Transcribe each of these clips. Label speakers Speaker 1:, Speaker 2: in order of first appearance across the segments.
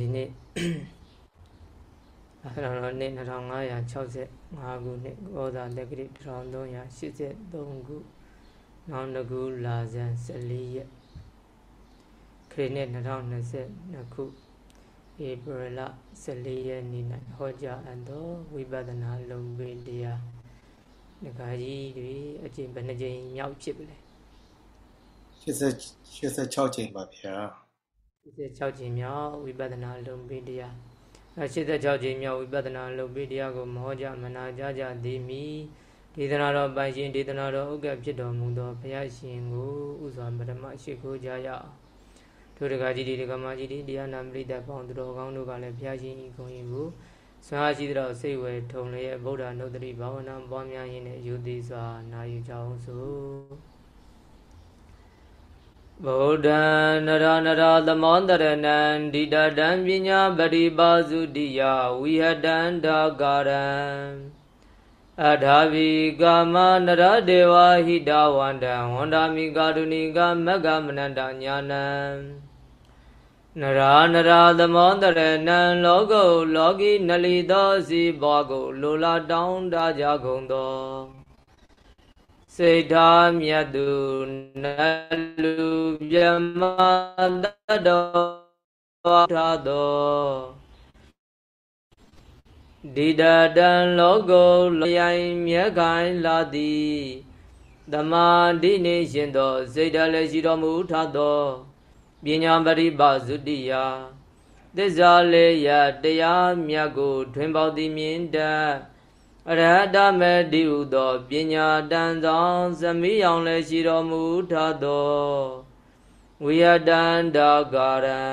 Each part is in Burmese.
Speaker 1: ဒီနေ့အဲ့တော့နေ့2565ခုနှစ်ဂောဇာတက္ကရာ1383ခုနောက်တစ်ခုလာဇန်14ရက်ခရစ်နှစ်2022ခုဧပြီလ14ရက်နေ့၌ဟောကြားအပ်သောဝိပဿနာလုံပင်တရားဒကာကြီးတွေအကျင့်ဘယ်နှကြိမ်မြောက်ဖြစ်ပလဲ
Speaker 2: 86ချိန်ပါဗျာ
Speaker 1: 86ချိန်မြောက်ဝိပဿနာလုံပင်တရား86ချိန်မြောက်ဝိပဿနာလုံပင်တရားကိုမဟောကြားမနာကြားကြသည်မီဒေသနာတော်ပိုင်ရှင်ဒေသနာတော်ဥက္ကဖြစ်တော်မူသောဘုရားရှင်ကိုဥစွာပထမရှိခိုးကြရအောင်တို့တကကြီးဒီတကမကြီးဒီတရားနာပရိသတ်ပေါင်းသူတော်ကောင်းတို့ကလည်းဘုရားရှင်ဤဂုဏ်ဤကိုဆွမ်းအားရှိသောစိတ်ဝယ်ထုံလျက်ဗုဒ္ဓနုတ္တိဘာဝနာပွားများရင်းနဲ့ယူသည်စွာနာယူကြအောင်ဆို ဗုဒ္ဓံနရနရသမောတရဏံဒိတတံပညာပရိပါစုတိယဝိဟတံဒါကာရံအထာဘိကာမနရဒေဝဟိတဝန္တံဝန္ဒာမိကာတုဏိကမဂ္ဂမနန္တညာနံနရာနရာသမောတရဏံလောကုလောကီနလီသောစီဘောကိုလိုလာတောင်းတကြကုန်သော စိတ်ထားမြတ်သူနလူမြမတတ္တောထာသောဒီတတံလောကုလျိုင်မြဲခိုင်လာသည်သမာဓိနေရှင်သောစိတ်ဓာတ်လည်းရှိတော်မူထသောပညာပရိပါစုတိယသစ္စာလေးရတရားမြတ်ကို ထွင်ပေါသည်မြင်တတ် အရဟတမေတိဟုသောပညာတန်ဆောင်သမိအောင်လည်းရှိတော်မူထသောဝိယတန္တကာရံ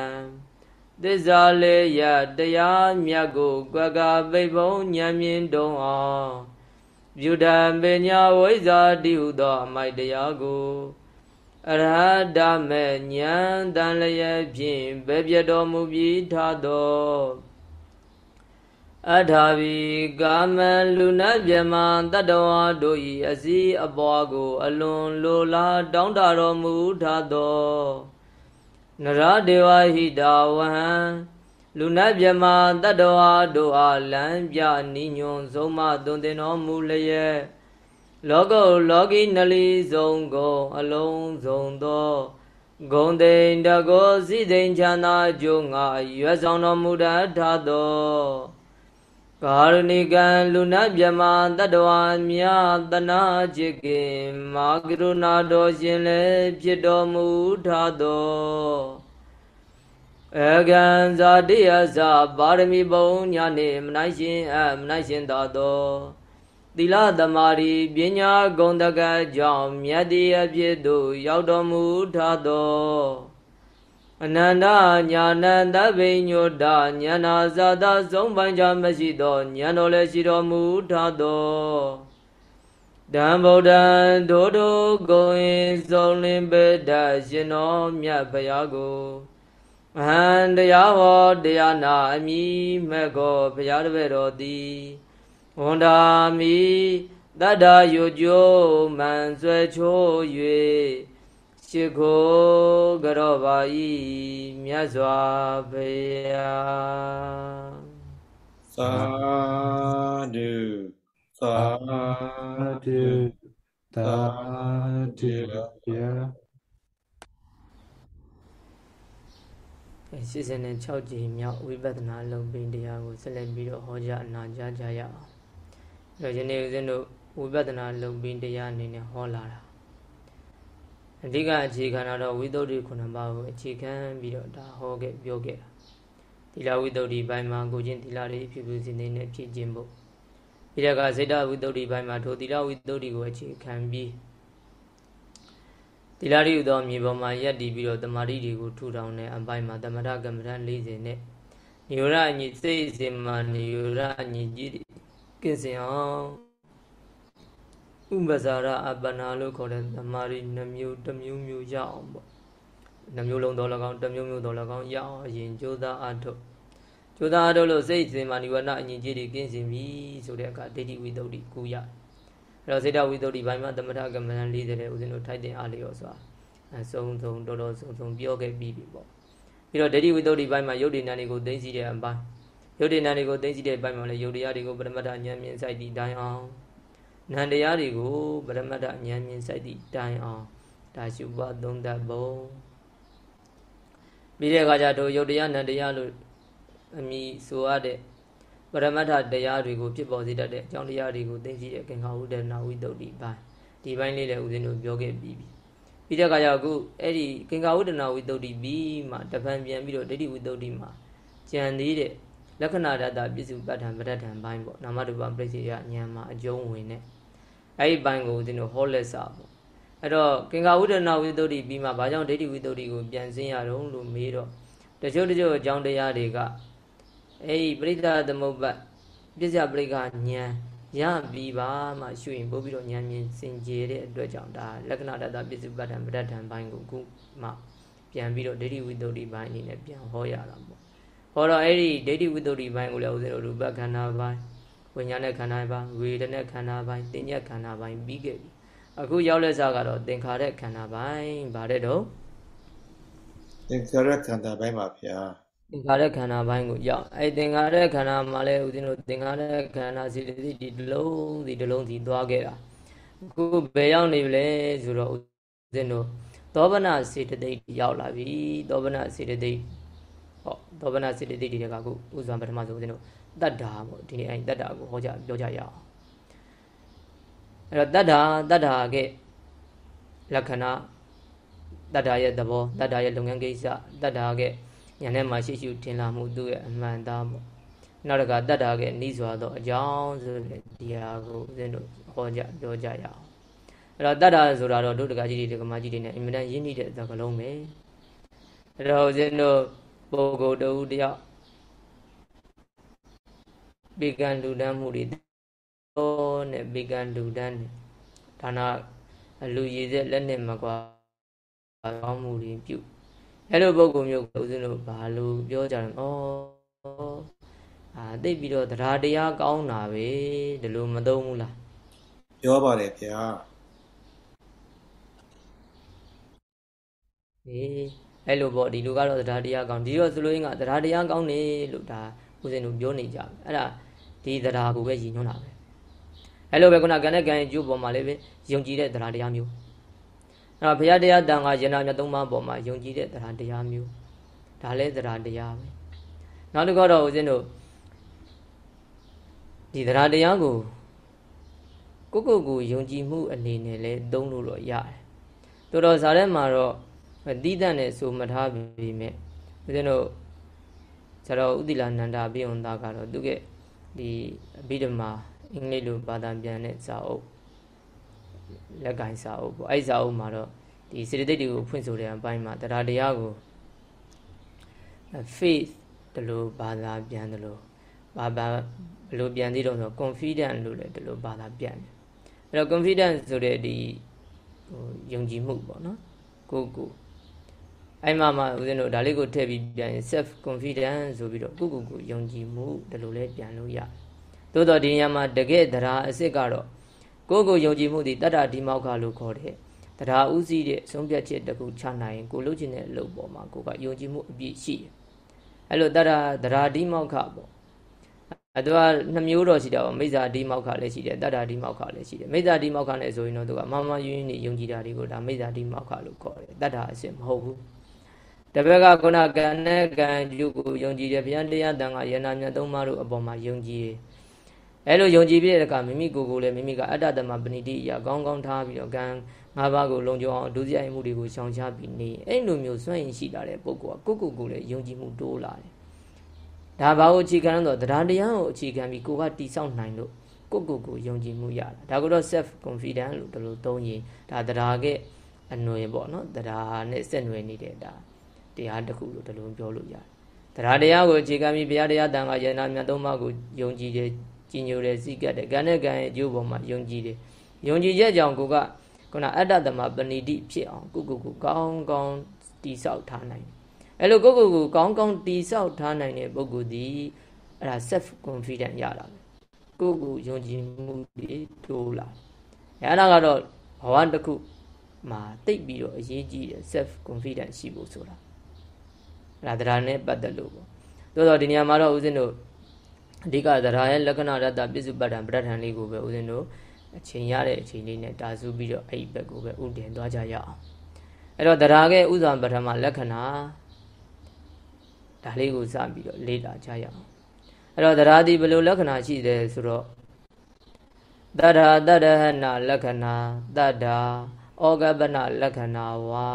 Speaker 1: သစ္စာလေးရတရားမြတ်ကိုကွက်ကပိတ်ဖုံဉာဏ်မြင်တုံအောင်ပြုတံပညာဝိဇ္ဇာတိဟုသောအမိုက်တရားကိုအရဟတမေဉာဏ်တန်လျက်ဖြင့်ပဲပြတော်မူပြီးထသော အထာဘီကာမလူနတ်မြမတတ္တဝါတို့၏အစည်းအပွားကို အလွန်လိုလားတောင်းတတော်မူထသောနရဒေဝဟိတာဝဟံလူနတ်မြမတတ္တဝါတို့အားလမ်းပြနိညွန်ဆုံးမသွန်သင်တော်မူလျက်လောကုလောကီနလီဆုံးကုန်အလုံးစုံသောဂုံတိန်တကောစိသိင်ချန္တာကျိုးငါရွယ်ဆောင်တော်မူတတ်သော ကာရဏိကံလူနာမြမတတဝမြသနာจิตကိမာကရုဏာတော်ရှင်လည်းဖြစ်တော်မူထသောအကံဇာတိယဇာပါရမီဘုံညာနေမနိုင်ရှင်အမနိုင်ရှင်သာတော်သီလသမာဓိပညာဂုဏ်တကကြောင့်မြတ်တည်းအဖြစ်သို့ရောက်တော်မူထသော အနန္တညာဏတဗိညုတဉာဏဇာတဆုံးပိုင်းချမရှိသောဉာဏ်တော်လည်းရှိတော်မူထသောဓမ္ဗုဒ္ဓံဒိုဒိုဂုံ၏ဆုံးလင်းပေတရှင်တော်မြတ်ဘုရားကိုအဟံတရားဟောတရားနာအမိမဲ့ကိုဘုရားတပည့်တော်သည်ဝန္ဒာမိတတ္တာယုကျိုးမှန်ဆွဲချိုး၍ ရှိခိုးကြောပါဤမြတ်စွာဘုရား
Speaker 2: သာဓုသာဓုသာဓုဗျာ
Speaker 1: 86ကြိမ်မြောက်ဝိပဿနာလုံပင်တရားကိုဆက်လက်ပြီးတော့ဟောကြားအနာကြားကြရအောင်တော့ယနေ့ဦးဇင်းတို့ဝိပဿနာလုံပင်တရားအနေနဲ့ဟောလာတာ အဓိကအခြေခံတော့ဝိသုဒ္ဓိခုနှစ်ပါးကိုအခြေခံပြီးတော့ဒါဟောခဲ့ပြောခဲ့တာသီလဝိသုဒ္ဓိဘိုင်းမှာကိုချင်းသီလတွေဖြူဖြူစင်စင်နဲ့ဖြည့်ခြင်းဖို့ပြီးတော့ကစေတဝိသုဒ္ဓိဘိုင်းမှာထိုသီလဝိသုဒ္ဓိကိုအခြေခံပြီးသီလရိဥသောမြေပေါ်မှာယက်တည်ပြီးတော့တမာတိတွေကိုထူထောင်တဲ့အပိုင်းမှာသမထကမ္မဋ္ဌာန်း40နဲ့ညိုရအညီစိတ်စင်မှာညိုရအညီကြီးကင်းစင်အောင် ဥပဇာရအပနာလို့ခေါ်တဲ့သမာဓိနှမျိုးတစ်မျိုးမျိုးရအောင်ပေါ့နှမျိုးလုံးတော်၎င်းတစ်မျိုးမျိုးတော်၎င်းရအောင်အရင်ကြိုးစားအားထုတ်ကြိုးစားအားထုတ်လို့စိတ်စင်မှာနိဝရဏအညီကြီးတွေကင်းစင်ပြီဆိုတဲ့အခါဒိဋ္ဌိဝိသုဒ္ဓိကူရအဲ့တော့စေတဝိသုဒ္ဓိဘိုင်းမှာသမထကမ္မဋ္ဌာန်း40တဲ့ဦးဇင်းတို့ထိုက်တင်အားလျော်စွာအဆုံးဆုံးတော်တော်ဆုံးဆုံးပြောခဲ့ပြီးပြီပေါ့ပြီးတော့ဒိဋ္ဌိဝိတ္တုဘိုင်းမှာယုတ်တိနံတွေကိုသိသိတဲ့အပိုင်းယုတ်တိနံတွေကိုသိသိတဲ့ဘိုင်းမှာလည်းယုတ်တရားတွေကိုပရမတ္ထဉာဏ်မြင်စိုက်သည့်တိုင်းအောင် နံတရားတွေကိုပရမတ္ထဉာဏ်မြင်စိုက်သည့်တိုင်းအောင်ဒါရှုပွားသုံးသပ်ပုံပြီးတဲ့အခါကျတို့ယုတ်တရားနံတရားလို့အမိဆိုရတဲ့ပရမတ္ထတရားတွေကိုဖြစ်ပေါ်စေတတ်တဲ့အကြောင်းတရားတွေကိုသိသိတဲ့ကင်္ခာဝုဒ္ဒနာဝိတ္တုဘိုင်းဒီဘိုင်းလေးလည်းဦးဇင်းတို့ပြောခဲ့ပြီးပြီပြီးတဲ့အခါကျအခုအဲ့ဒီကင်္ကာဝုဒ္ဒနာဝိတ္တုပြီးမှတပံပြန်ပြီးတော့ဒိဋ္ဌိဝိတ္တုမှာကြံသေးတဲ့လက္ခဏာတတပြစ္စုပ္ပတ္ထံပဋ္ဌံဘိုင်းပေါ့နာမရူပပရိစ္ဆေယဉာဏ်မှာအကျုံးဝင်တဲ့ အဲ့ဒီဘိုင်းကိုဦးဇင်းတို့ဟောလက်စာပေါ့အဲ့တော့ကင်္ကာဝုဒ္ဒနာဝိတ္တုပြီးမှဘာကြောင့်ဒိဋ္ဌိဝိတ္တုကိုပြန်စင်းရတော့လို့မေးတော့တချို့တချို့အကြောင်းတရားတွေကအဲ့ဒီပရိစ္ဆာသမုပ္ပတ်ပြစ္ဆပရိက္ခဉာဏ်ရပြီးပါမှရှုရင်ပို့ပြီးတော့ဉာဏ်မြင်စင်ကြယ်တဲ့အတွက်ကြောင့်ဒါလက္ခဏာတတပစ္စုပ္ပတ္တံပဋ္ဌာန်ဘိုင်းကိုခုမှပြန်ပြီးတော့ဒိဋ္ဌိဝိတ္တုဘိုင်းအနေနဲ့ပြန်ဟောရတာပေါ့ဟောတော့အဲ့ဒီဒိဋ္ဌိဝိတ္တုဘိုင်းကိုလည်းဦးဇင်းတို့ရူပခန္ဓာဘိုင်း ဝိညာဉ်နဲ့ခန္ဓာဘိုင်းဝေဒနာခန္ဓာဘိုင်းတင်ညက်ခန္ဓာဘိုင်းပြီးခဲ့ပြီအခုရောက်လက်စားကတော့သင်္ခါရခန္ဓာဘိုင်းဗါတဲ့တော့
Speaker 2: သင်္ခါရခန္ဓာဘိုင်းပါဗျာ
Speaker 1: သင်္ခါရခန္ဓာဘိုင်းကိုရောက်အဲ့သင်္ခါရခန္ဓာမှာလည်းဦးဇင်းတို့သင်္ခါရခန္ဓာစီတိဒီတလုံးစီတလုံးစီသွားခဲ့တာအခုဘယ်ရောက်နေလဲဆိုတော့ဦးဇင်းတို့သောဗနာစေတသိက်ရောက်လာပြီသောဗနာစေတသိက်ဟောသောဗနာစေတသိက်တွေကအခုဥစွာပထမဆုံးဦးဇင်းတို့ တတ္တာပေါ့ဒီနေ့အဲ့တတ္တာကိုဟောကြပြောကြရအောင်အဲ့တော့တတ္တာတတ္တာကလက္ခဏာတတ္တာရဲ့သဘောတတ္တာရဲ့လုပ်ငန်းကိစ္စတတ္တာကညာထဲမှာရှိရှိထင်လာမှုသူ့ရဲ့အမှန်သားပေါ့နောက်တကတတ်တာကနှီးစွာသောအကြောင်းဆိုတဲ့ဒီဟာကိုဦးဇင်းတို့ဟောကြပြောကြရအောင်အဲ့တော့တတ်တာဆိုတာတော့ဒုဒကကြီးတွေဒကမကြီးတွေနဲ့အင်မတန်ရင်းနှီးတဲ့သကလုံးပဲအဲ့တော့ဦးဇင်းတို့ပုဂ္ဂိုလ်တူတယောက် ဘေကံလူတန်းမှုတွေတော့နဲ့ဘေကံလူတန်းဒါနာလူရည်စက်လက်နဲ့မကွာကောင်းမှုတွေပြုအဲ့လိုပုံကုမျိုးကိုဦးဇင်းတို့ဘာလို့ပြောကြလဲဩအာသိပြီးတော့တရားတရားကောင်းတာပဲဒီလိုမသုံးဘူးလား
Speaker 2: ပြောပါတယ်ဗျာ
Speaker 1: အေးအဲ့လိုပေါ့ဒီလူကတော့တရားတရားကောင်းဒီတော့ဆိုလို့ရင်ကတရားတရားကောင်းနေလို့ဒါဦးဇင်းတို့ပြောနေကြတယ်အဲ့ဒါ ဒီတရားကိုပဲရည်ညွှန်းတာပဲအဲ့လိုပဲခုနကံနဲ့ကံကျိုးပေါ်မှာလည်းပဲယုံကြည်တဲ့တရားတရားမျိုးအဲ့တော့ဘုရားတရားတန်ခါယန္တာမြတ်သုံးပါးပေါ်မှာယုံကြည်တဲ့တရားတရားမျိုးဒါလည်းတရားတရားပဲနောက်တစ်ခါတော့ဦးဇင်းတို့ဒီတရားတရားကိုကိုကိုကိုယုံကြည်မှုအနေနဲ့လဲသုံးလို့တော့ရတယ်တော်တော်ဇာထဲမှာတော့တိတတ်နဲ့ဆိုမထားပြီမဲ့ဦးဇင်းတို့ဇာတော်ဥတိလာနန္ဒာပိယုံသားကတော့သူက ဒီအဘိဓမ္မာအင်္ဂလိပ်လိုဘာသာပြန်တဲ့ဇာအုပ်လက်ကင်စာအုပ်ပေါ့အဲ့စာအုပ်မှာတော့ဒီစေတသိက်တွေကိုဖွင့်ဆိုတဲ့အပိုင်းမှာတရားတရားကို faith တလို့ဘာသာပြန်တယ်လို့ဘာဘာဘလို့ပြန်သေးတော့ဆို confident လို့လည်းတလို့ဘာသာပြန်တယ်အဲ့တော့ confident ဆိုတဲ့ဒီဟိုယုံကြည်မှုပေါ့နော်ကိုကို အဲ့မှာမှဦးဇင်းတို့ဒါလေးကိုထည့်ပြီးပြန်ရင် self confidence ဆိုပြီးတော့ကိုကိုကိုယုံကြည်မှုဒါလိုလဲပြန်လို့ရသို့တော့ဒီနေရာမှာတကယ်တရားအစ်စ်ကတော့ကိုကိုယုံကြည်မှုဒီတတ္တဒီမောက္ခလို့ခေါ်တဲ့တရားဥစည်းတဲ့ဆုံးဖြတ်ချက်တခုချနိုင်ရင်ကိုလုပ်ချင်တဲ့အလုပ်ပေါ်မှာကိုကယုံကြည်မှုအပြည့်ရှိတယ်။အဲ့လိုတတ္တတရားဒီမောက္ခပေါ့။အဲသူကနှမျိုးတော့ရှိတာပေါ့မိစ္ဆာဒီမောက္ခလည်းရှိတယ်တတ္တဒီမောက္ခလည်းရှိတယ်။မိစ္ဆာဒီမောက္ခနဲ့ဆိုရင်တော့သူကမမယွင်းနေယုံကြည်တာတွေကိုဒါမိစ္ဆာဒီမောက္ခလို့ခေါ်တယ်။တတ္တအစစ်မဟုတ်ဘူး။ တပည့်ကခုနကံနဲ့ကံကျုပ်ကိုယုံကြည်တယ်ဘုရားတရားတန်ခါယန္နာမြတ်သုံးပါးတို့အပေါ်မှာယုံကြည်တယ်အဲလိုယုံကြည်ပြီးတဲ့အခါမိမိကိုယ်ကိုယ်လည်းမိမိကအတ္တတမပဏိတိအရာကောင်းကောင်းထားပြီးတော့ကံငါးပါးကိုလုံခြုံအောင်ဒုစရိုက်မှုတွေကိုရှောင်ရှားပြီးနေအဲ့လိုမျိုးစွန့်ရင်ရှိလာတဲ့ပုဂ္ဂိုလ်ကကိုယ့်ကိုယ်ကိုယ်လည်းယုံကြည်မှုတိုးလာတယ်ဒါဘာကိုအခြေခံလို့တရားတရားကိုအခြေခံပြီးကိုကတိဆောက်နိုင်လို့ကိုယ့်ကိုယ်ကိုယုံကြည်မှုရတာဒါကတော့ self confidence လို့ဒီလိုသုံးရင်ဒါတရားကအနွယ်ပေါ့နော်တရားနဲ့ဆက်နွယ်နေတဲ့ဒါ တရားတစ်ခုလို့ဒီလိုပြောလို့ရတယ်တရားတရားကိုအခြေခံပြီးဘုရားတရားတန်ခါယန္နာမြတ်သုံးပါးကိုယုံကြည်တယ်ကြည်ညိုတယ်စိတ်ကတ်တယ်ကံနဲ့ကံရဲ့အကျိုးပေါ်မှာယုံကြည်တယ်ယုံကြည်ချက်ကြောင့်ကိုကခုနအတ္တသမပဏိတိဖြစ်အောင်ကိုကိုကိုကောင်းကောင်းတိဆောက်ထားနိုင်တယ်အဲ့လိုကိုကိုကိုကောင်းကောင်းတိဆောက်ထားနိုင်တဲ့ပုဂ္ဂိုလ်ဒီအဲ့ဒါ self confident ရတာပဲကိုကိုယုံကြည်မှုတွေတိုးလာအဲ့ဒါကတော့ဘဝတစ်ခုမှာတိတ်ပြီးတော့အရေးကြီးတယ် self confident ရှိဖို့ဆိုတာအဲ့ ဒါတရားနဲ့ပတ်သက်လို့ပေါ့သို့တော့ဒီနေရာမှာတော့ဦးဇင်းတို့အဓိကတရားရဲ့လက္ခဏာရတ္တပစ္စုပ္ပတ္တံပဋ္ဌာန်လေးကိုပဲဦးဇင်းတို့အချိန်ရတဲ့အချိန်လေးနဲ့တာစုပြီးတော့အဲ့ဒီဘက်ကိုပဲဥတည်သွားကြရအောင်အဲ့တော့တရားရဲ့ဥဇံပထမလက္ခဏာဒါလေးကိုစပြီးတော့လေ့လာကြရအောင်အဲ့တော့တရားဒီဘယ်လိုလက္ခဏာရှိတယ်ဆိုတော့တတ္ထာတတ္တဟနာလက္ခဏာတတ္တာဩဂပနလက္ခဏာဝါ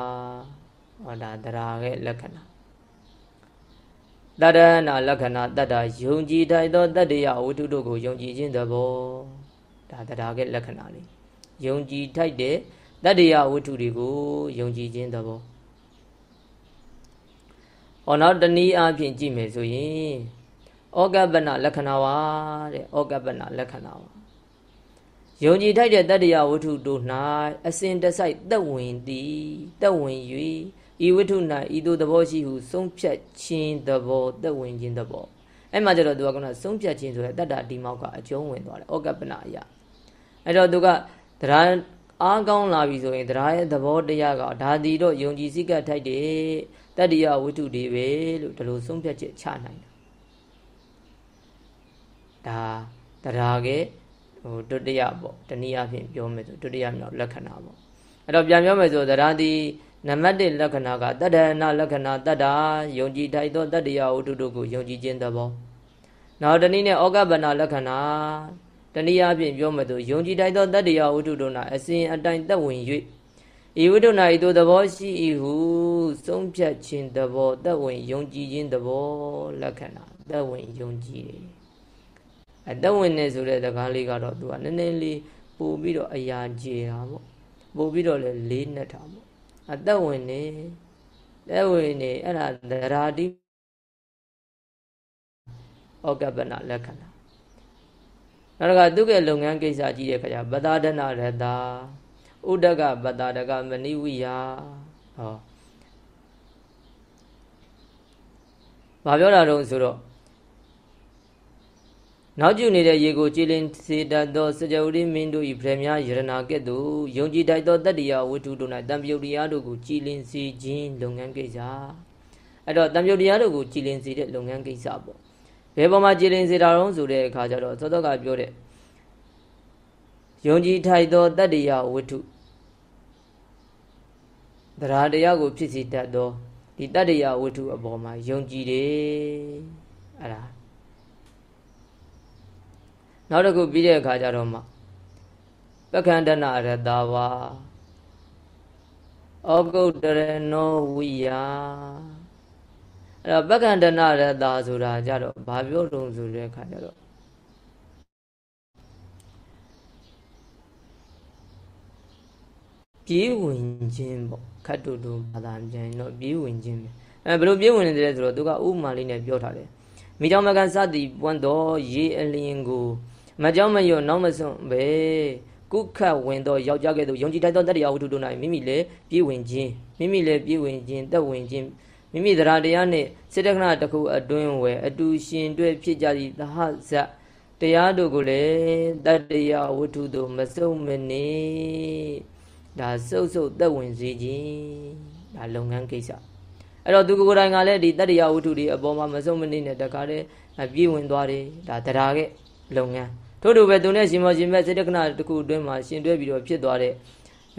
Speaker 1: ဟောဒါတရားရဲ့လက္ခဏာ တတ္တဟနာလက္ခဏာတတ္တာယုံကြည်ထိုက်သောတတ္တယဝတ္ထုတို့ကိုယုံကြည်ခြင်းသဘောဒါတရားရဲ့လက္ခဏာလေးယုံကြည်ထိုက်တဲ့တတ္တယဝတ္ထုတွေကိုယုံကြည်ခြင်းသဘောဟောနောက်တနည်းအားဖြင့်ကြည့်မယ်ဆိုရင်ဩကပ္ပနလက္ခဏာဝါတဲ့ဩကပ္ပနလက္ခဏာဝါယုံကြည်ထိုက်တဲ့တတ္တယဝတ္ထုတို့၌အစဉ်တစိုက်သက်ဝင်သည်သက်ဝင်၍ ဤဝတ္ထု၌ဤသို့သဘောရှိဟုဆုံးဖြတ်ခြင်းသဘောသက်ဝင်ခြင်းသဘောအဲ့မှာကျတော့သူကကဆုံးဖြတ်ခြင်းဆိုတဲ့တတ္တဒီမောက်ကအကျုံးဝင်သွားတယ်ဩကပ္ပနအရာအဲ့တော့သူကတရားအားကောင်းလာပြီဆိုရင်တရားရဲ့သဘောတရားကဒါဒီတော့ယုံကြည်စိတ်ကထိုက်တယ်တတ္တယဝတ္ထုတွေပဲလို့ဒီလိုဆုံးဖြတ်ချက်ချနိုင်တာဒါတရားကဟိုဒုတိယပေါ့တနည်းအားဖြင့်ပြောမယ်ဆိုဒုတိယမြောက်လက္ခဏာပေါ့အဲ့တော့ပြန်ပြောမယ်ဆိုတရားဒီ နံပါတ်1လက္ခဏာကတတ္တနာလက္ခဏာတတ္တာယုံကြည်ထိုက်သောတတ္တယဝတ္ထုတို့ကိုယုံကြည်ခြင်းသဘောနောက်တနည်းနဲ့ဩကပ္ပနာလက္ခဏာတနည်းအားဖြင့်ပြောမယ်ဆိုယုံကြည်ထိုက်သောတတ္တယဝတ္ထုတို့၌အစဉ်အတိုင်းသက်ဝင်၍ဤဝိတ္တနာဤသို့သဘောရှိ၏ဟုသုံးဖြတ်ခြင်းသဘောသက်ဝင်ယုံကြည်ခြင်းသဘောလက္ခဏာသက်ဝင်ယုံကြည်တယ်အသက်ဝင်နေဆိုတဲ့စကားလေးကတော့သူကနည်းနည်းလေးပို့ပြီးတော့အရာကျေတာပေါ့ပို့ပြီးတော့လည်းလေးနဲ့တာပေါ့ အသက်ဝင်နေသက်ဝင်နေအဲ့ဒါသရာတိဩကပ္ပနာလက္ခဏာနောက်ကသူကလုပ်ငန်းကိစ္စကြည့်တဲ့ခါကျပတာဒနာရတာဥဒကပတာဒကမဏိဝိယဟောဘာပြောတာတုံးဆိုတော့ နောက်ကျနေတဲ့ရေကိုကြည်လင်စေတတ်သောစကြဝဠာမင်းတို့၏ဗြေများယရနာကဲ့သို့ယုံကြည်တိုက်သောတတ္တိယဝတ္ထုတို့၌တံပြုတ်တရားတို့ကိုကြည်လင်စေခြင်းလုပ်ငန်းကိစ္စအဲ့တော့တံပြုတ်တရားတို့ကိုကြည်လင်စေတဲ့လုပ်ငန်းကိစ္စပေါ့ဘယ်ပေါ်မှာကြည်လင်စေတာတုံးဆိုတဲ့အခါကျတော့သောသောကပြောတဲ့ယုံကြည်ထိုက်သောတတ္တိယဝတ္ထုတရားတရားကိုဖြစ်စေတတ်သောဒီတတ္တိယဝတ္ထုအပေါ်မှာယုံကြည်တယ်အဲ့ဒါ နောက်တစ်ခုပြီးတဲ့အခါကျတော့မှပက္ခန္တနာရတဝါဩဂုတ်တရနောဝိယအဲ့တော့ပက္ခန္တနာရတဆိုတာကြတော့ဘာပြောတုံဆိုတဲ့အခါကျတော့ပြေးဝင်ခြင်းပေါ့ခတ်တူတူဘာသာပြန်တော့ပြေးဝင်ခြင်းပဲအဲဘယ်လိုပြေးဝင်နေတယ်ဆိုတော့သူကဥပမာလေးနဲ့ပြောထားတယ်မိကြောင့်မကန်စသည်ပွင့်တော်ရေအလျင်ကို မကြောက်မရွံ့နောက်မစွန့်ပဲကုခတ်ဝင်သောယောက်ျားကဲ့သို့ယုံကြည်ထိုက်သောတတရားဝတ္ထုတို့၌မိမိလည်းပြည့်ဝင်ခြင်းမိမိလည်းပြည့်ဝင်ခြင်းတက်ဝင်ခြင်းမိမိတရားတရားနှင့်စေတကနာတစ်ခုအတွင်းဝယ်အတူရှင်တွဲဖြစ်ကြသည့်သဟဇတ်တရားတို့ကိုလည်းတတရားဝတ္ထုတို့မစုံမနေဒါစုပ်စုပ်သက်ဝင်စေခြင်းဒါလုပ်ငန်းကိစ္စအဲ့တော့သူကိုယ်တိုင်ကလည်းဒီတတရားဝတ္ထုတွေအပေါ်မှာမစုံမနေနဲ့တခါတည်းပြည့်ဝင်သွားတယ်ဒါတရားကလုပ်ငန်း ထို့တူပဲသူနဲ့ရှင်မောရှင်မဲ့စေတကနာတစ်ခုအတွင်းမှာရှင်တွဲပြီးတော့ဖြစ်သွားတဲ့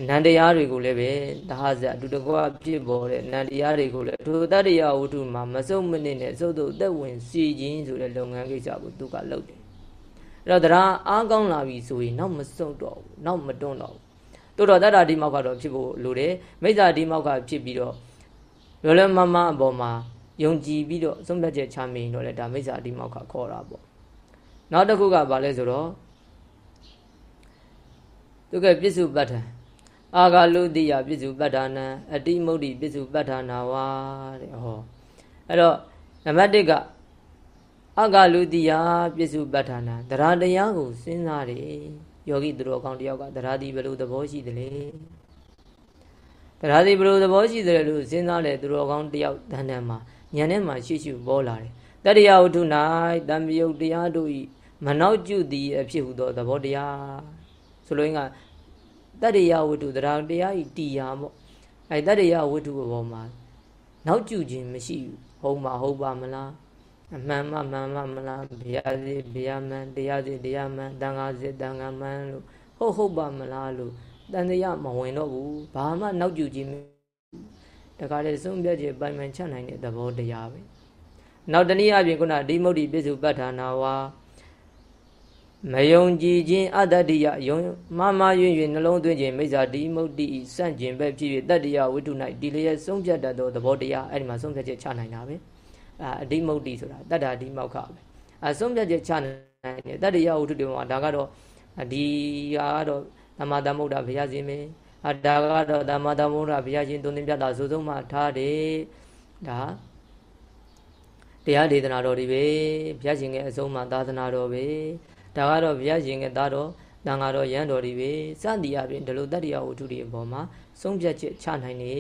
Speaker 1: နန္တရားတွေကိုလည်းပဲဒါဟာဇအတူတကွဖြစ်ပေါ်တဲ့နန္တရားတွေကိုလည်းထိုတတ္တရာဝတ္ထုမှာမစုံမနစ်နဲ့စုပ်တုပ်သက်ဝင်စီခြင်းဆိုတဲ့လုပ်ငန်းကိစ္စကိုသူကလုပ်တယ်အဲ့တော့တရားအားကောင်းလာပြီဆိုရင်နောက်မစုံတော့ဘူးနောက်မတွန်းတော့ဘူးတိုးတော့တတ္တဒီမောက်ကတော့ဖြစ်ဖို့လိုတယ်မိစ္ဆာဒီမောက်ကဖြစ်ပြီးတော့လောလမမအပေါ်မှာယုံကြည်ပြီးတော့သုံးဖြတ်ချက်ချမိန်တော့လေဒါမိစ္ဆာဒီမောက်ကခေါ်တာပေါ့ နောက်တစ်ခုကဘာလဲဆိုတော့သူကပြစ္စုပ္ပတ္ထအာဂါလုတိယပြစ္စုပ္ပတ္ဌာနံအတိမုဒ္ဓိပြစ္စုပ္ပတ္ဌာနာဝါတဲ့ဟောအဲ့တော့နံပါတ်1ကအဂါလုတိယပြစ္စုပ္ပတ္ဌာနံတရားတရားကိုစဉ်းစားတယ်ယောဂီသူတော်ကောင်းတယောက်ကတရားဒီဘယ်လိုသဘောရှိသလဲတရားဒီဘယ်လိုသဘောရှိသလဲလို့စဉ်းစားတယ်သူတော်ကောင်းတယောက်တန်တန်မှာဉာဏ်ထဲမှာရှိရှိပေါ်လာတယ် တတ္တရာဝတ္ထု၌တံမြုပ်တရားတို့ဤမနောက်ကျသည်အဖြစ်ဟုသောသဘောတရားဆိုလိုရင်းကတတ္တရာဝတ္ထုတရားတရားဤတရားပေါ့အဲတတ္တရာဝတ္ထုဘောမှာနောက်ကျခြင်းမရှိဘူးဟုတ်မှာဟုတ်ပါမလားအမှန်မှမှန်မှမလားဘုရားစီဘုရားမှန်တရားစီတရားမှန်တန်ခါစီတန်ခါမှန်လို့ဟုတ်ဟုတ်ပါမလားလို့တန်တရားမဝင်တော့ဘူးဘာမှနောက်ကျကြည့်တခါလေဆုံးဖြတ်ချက်ပိုင်ပိုင်ချနိုင်တဲ့သဘောတရားပဲ နောက်တနည်းအားဖြင့်ခုနဒီမုတ်တိပိစုပဋ္ဌာနာဝါမယုံကြည်ခြင်းအတ္တတိယယုံမမယွင်၍နှလုံးသွင်းခြင်းမိစ္ဆာဒီမုတ်တိစန့်ကျင်ဘက်ဖြစ်၍တတ္တယဝိတု၌ဒီလျက်ဆုံးဖြတ်တတ်သောသဘောတရားအဲ့ဒီမှာဆုံးဖြတ်ချက်ချနိုင်တာပဲအာအဒီမုတ်တိဆိုတာတတ္တာဒီမောက္ခပဲအဆုံးဖြတ်ချက်ချနိုင်တယ်တတ္တယဝိတုတေမှာဒါကတော့ဒီဟာကတော့သမသမုဒ္ဒဘုရားရှင်ပဲအဒါကတော့သမသမုဒ္ဒဘုရားရှင်တုန်သင်ပြတာစုဆုံးမှထားတယ်ဒါ တရားဒေသနာတော်တွေပဲဘုရားရှင်ရဲ့အဆုံးအမသာသနာတော်ပဲဒါကတော့ဘုရားရှင်ရဲ့သားတော်တန်ဃာတော်ရန်တော်တွေပဲစသည်အပြင်ဒီလိုတတ္တိယဝတ္ထုတွေအပေါ်မှာဆုံးဖြတ်ချက်ချနိုင်နေ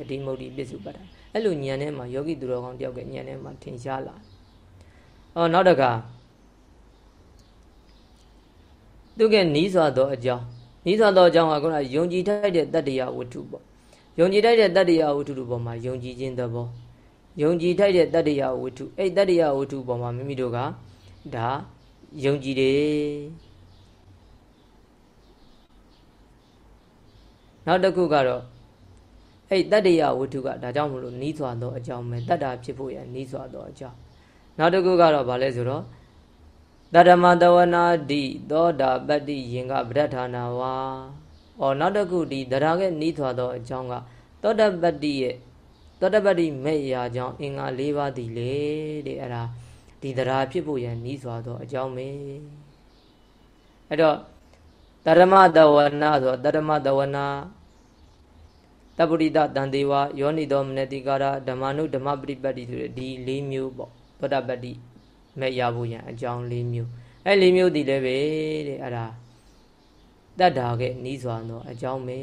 Speaker 1: အဒီမုတ်တိပစ္စုပ္ပတ္တအဲ့လိုဉာဏ်ထဲမှာယောဂီသူတော်ကောင်းတယောက်ကဉာဏ်ထဲမှာထင်ရှားလာ။အော်နောက်တကသူကနီးစွာသောအကြောင်းနီးစွာသောအကြောင်းကခုနယုံကြည်ထိုက်တဲ့တတ္တိယဝတ္ထုပေါ့။ယုံကြည်ထိုက်တဲ့တတ္တိယဝတ္ထုတို့ပေါ်မှာယုံကြည်ခြင်းသဘော။ ယုံကြည်ထိုက်တဲ့တတ္တရာဝတ္ထုအဲ့တတ္တရာဝတ္ထုပေါ်မှာမိမိတို့ကဒါယုံကြည်တယ်နောက်တစ်ခုကတော့အဲ့တတ္တရာဝတ္ထုကဒါကြောင့်မလို့နီးစွာသောအကြောင်းပဲတတ္တာဖြစ်ဖို့ရနီးစွာသောအကြောင်းနောက်တစ်ခုကတော့ဗာလဲဆိုတော့တတမတဝနာတိသောတာပတ္တိယင်္ဂပဋ္ဌာနာဝါ။အော်နောက်တစ်ခုဒီတရားကနီးစွာသောအကြောင်းကသောတာပတ္တိရဲ့ သောတပတ္တိမဲ့ရာကြောင့်အင်္ဂါ၄ပါးတည်လေတဲ့အဲ့ဒါဒီတရားဖြစ်ဖို့ရန်ဤစွာသောအကြောင်းပဲအဲ့တော့တရမတဝနာဆိုတရမတဝနာတပရိတတန်သေးဝယောနိတော်မနတိကာရဓမ္မနုဓမ္မပရိပတ်တိဆိုတဲ့ဒီ၄မျိုးပေါ့သောတပတ္တိမဲ့ရဖို့ရန်အကြောင်း၄မျိုးအဲ့၄မျိုးတည်လည်းပဲတဲ့အဲ့ဒါတတ်တာကဤစွာသောအကြောင်းပဲ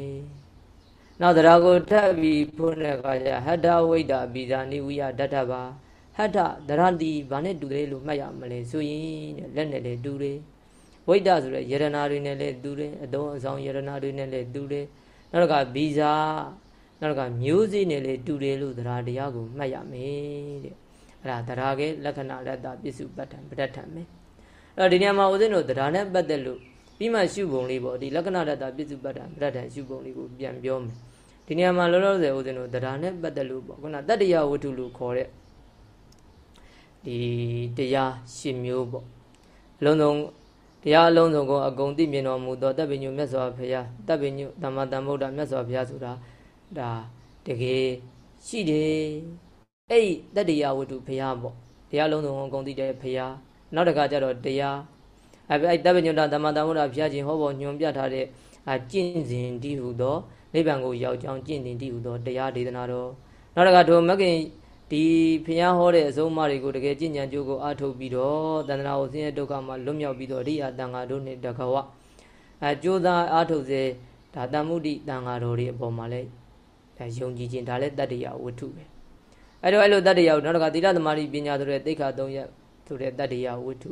Speaker 1: နောက်တရားကိုထပ်ပြီးဖွင့်တဲ့အခါကျဟတ္တဝိဒ္ဓပိဇာနိဝိယဓတ္ထပါဟတ္တတရားတိဘာနဲ့တူတယ်လို့မှတ်ရမလဲဆိုရင်လက်နဲ့လည်းတူတယ်ဝိဒ္ဓဆိုတဲ့ယရနာတွေနဲ့လည်းတူတယ်အတုံးအဆောင်ယရနာတွေနဲ့လည်းတူတယ်နောက်ကဗီဇာနောက်ကမျိုးစေ့နဲ့လည်းတူတယ်လို့တရားတရားကိုမှတ်ရမယ်တဲ့အဲ့ဒါတရားကလက္ခဏာလက်တာပစ္စုပ္ပတ္ထံပဋ္ဌာန်မယ်အဲ့တော့ဒီနေရာမှာဦးဇင်းတို့တရားနဲ့ပတ်သက်လို့ ပြီးမှရှုပုံလေးပေါ့ဒီလက္ခဏာတတပစ္စုပ္ပတ္တပဋ္ဌာန်ရှုပုံလေးကိုပြန်ပြောမယ်ဒီနေရာမှာလောလောဆယ်ဦးဇင်းတို့တရားနဲ့ပတ်သက်လို့ပေါ့ခုနတတ္တယဝတ္ထုလို့ခေါ်တဲ့ဒီတရားရှင်မျိုးပေါ့အလုံးစုံတရားအလုံးစုံကိုအကုန်သိမြင်တော်မူသောတပ်ပညုမြတ်စွာဘုရားတပ်ပညုသမ္မာသမ္ဗုဒ္ဓမြတ်စွာဘုရားဆိုတာဒါတကယ်ရှိတယ်အဲ့တတ္တယဝတ္ထုဘုရားပေါ့တရားလုံးစုံကိုအကုန်သိတဲ့ဘုရားနောက်တစ်ခါကျတော့တရား အဲအဲ့တပ္ပညုတသမ္မာသမ္ဗုဒ္ဓဘုရားရှင်ဟောပေါ်ညွန်ပြထားတဲ့အကျင့်စဉ်တည်ဟူသောနိဗ္ဗာန်ကိုရောက်ကြောင်းကျင့်တင်တည်ဟူသောတရားဒေသနာတော်နောက်တစ်ခါထိုမဂ္ဂင်ဒီဘုရားဟောတဲ့အဆုံးအမတွေကိုတကယ်ကျင့်ကြံကြိုးကိုအားထုတ်ပြီးတော့တဏှာကိုဆင်းရဲဒုက္ခမှလွတ်မြောက်ပြီးတော့အရိယာတန်ဃာတို့နဲ့တကဝအဲကြိုးစားအားထုတ်စေဒါတမ္မုဒိတန်ဃာတော်တွေအပေါ်မှာလည်းဒါယုံကြည်ခြင်းဒါလည်းတတ္တရာဝတ္ထုပဲအဲတော့အဲ့လိုတတ္တရာနောက်တစ်ခါသီလသမารိပညာဆိုတဲ့သိက္ခာ၃ရပ်ဆိုတဲ့တတ္တရာဝတ္ထု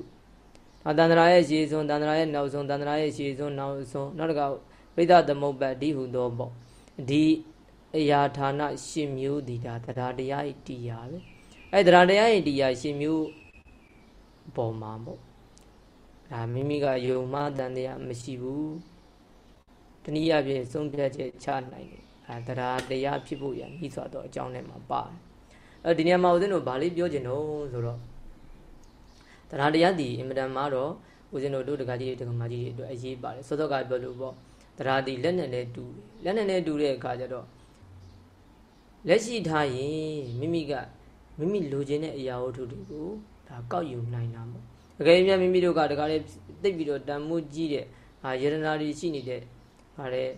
Speaker 1: အတန္တရာရဲ့ရှေးဆုံးတန္တရာရဲ့နောက်ဆုံးတန္တရာရဲ့ရှေးဆုံးနောက်ဆုံးနောက်တစ်ခါဝိသသမုပ္ပတ်ဒီဟုသောပေါ့ဒီအရာဌာနရှင်မျိုးဒီဒါတရားတရားဤတရားပဲအဲတရားတရားဤတရားရှင်မျိုးပေါ်မှာပေါ့ဒါမိမိကယုံမှတန်တရားမရှိဘူးတနည်းအားဖြင့်ဆုံးဖြတ်ချက်ချနိုင်တယ်အဲတရားတရားဖြစ်ဖို့ရဤဆိုတော့အကြောင်းနဲ့မှာပါတယ်အဲဒီနေရာမှာဦးဇင်းတို့ဗာလေးပြောချင်တော့ဆိုတော့ တရားတရားဒီအင်မတန်မှတော့ဦးဇင်းတို့တို့တက္ကကြီးတွေတက္ကမကြီးတွေအတွက်အရေးပါတယ်စောစောကပြောလို့ပေါ့တရားဒီလက်နဲ့လည်းတူလက်နဲ့လည်းတူတဲ့အခါကျတော့လက်ရှိထားရင်မိမိကမိမိလိုချင်တဲ့အရာဝတ္ထုတွေကိုဒါကောက်ယူနိုင်တာပေါ့အကယ်၍မိမိတို့ကတကားလေးသိပ်ပြီးတော့တန်မိုးကြီးတဲ့ဟာယရနာတွေရှိနေတဲ့ဟာတဲ့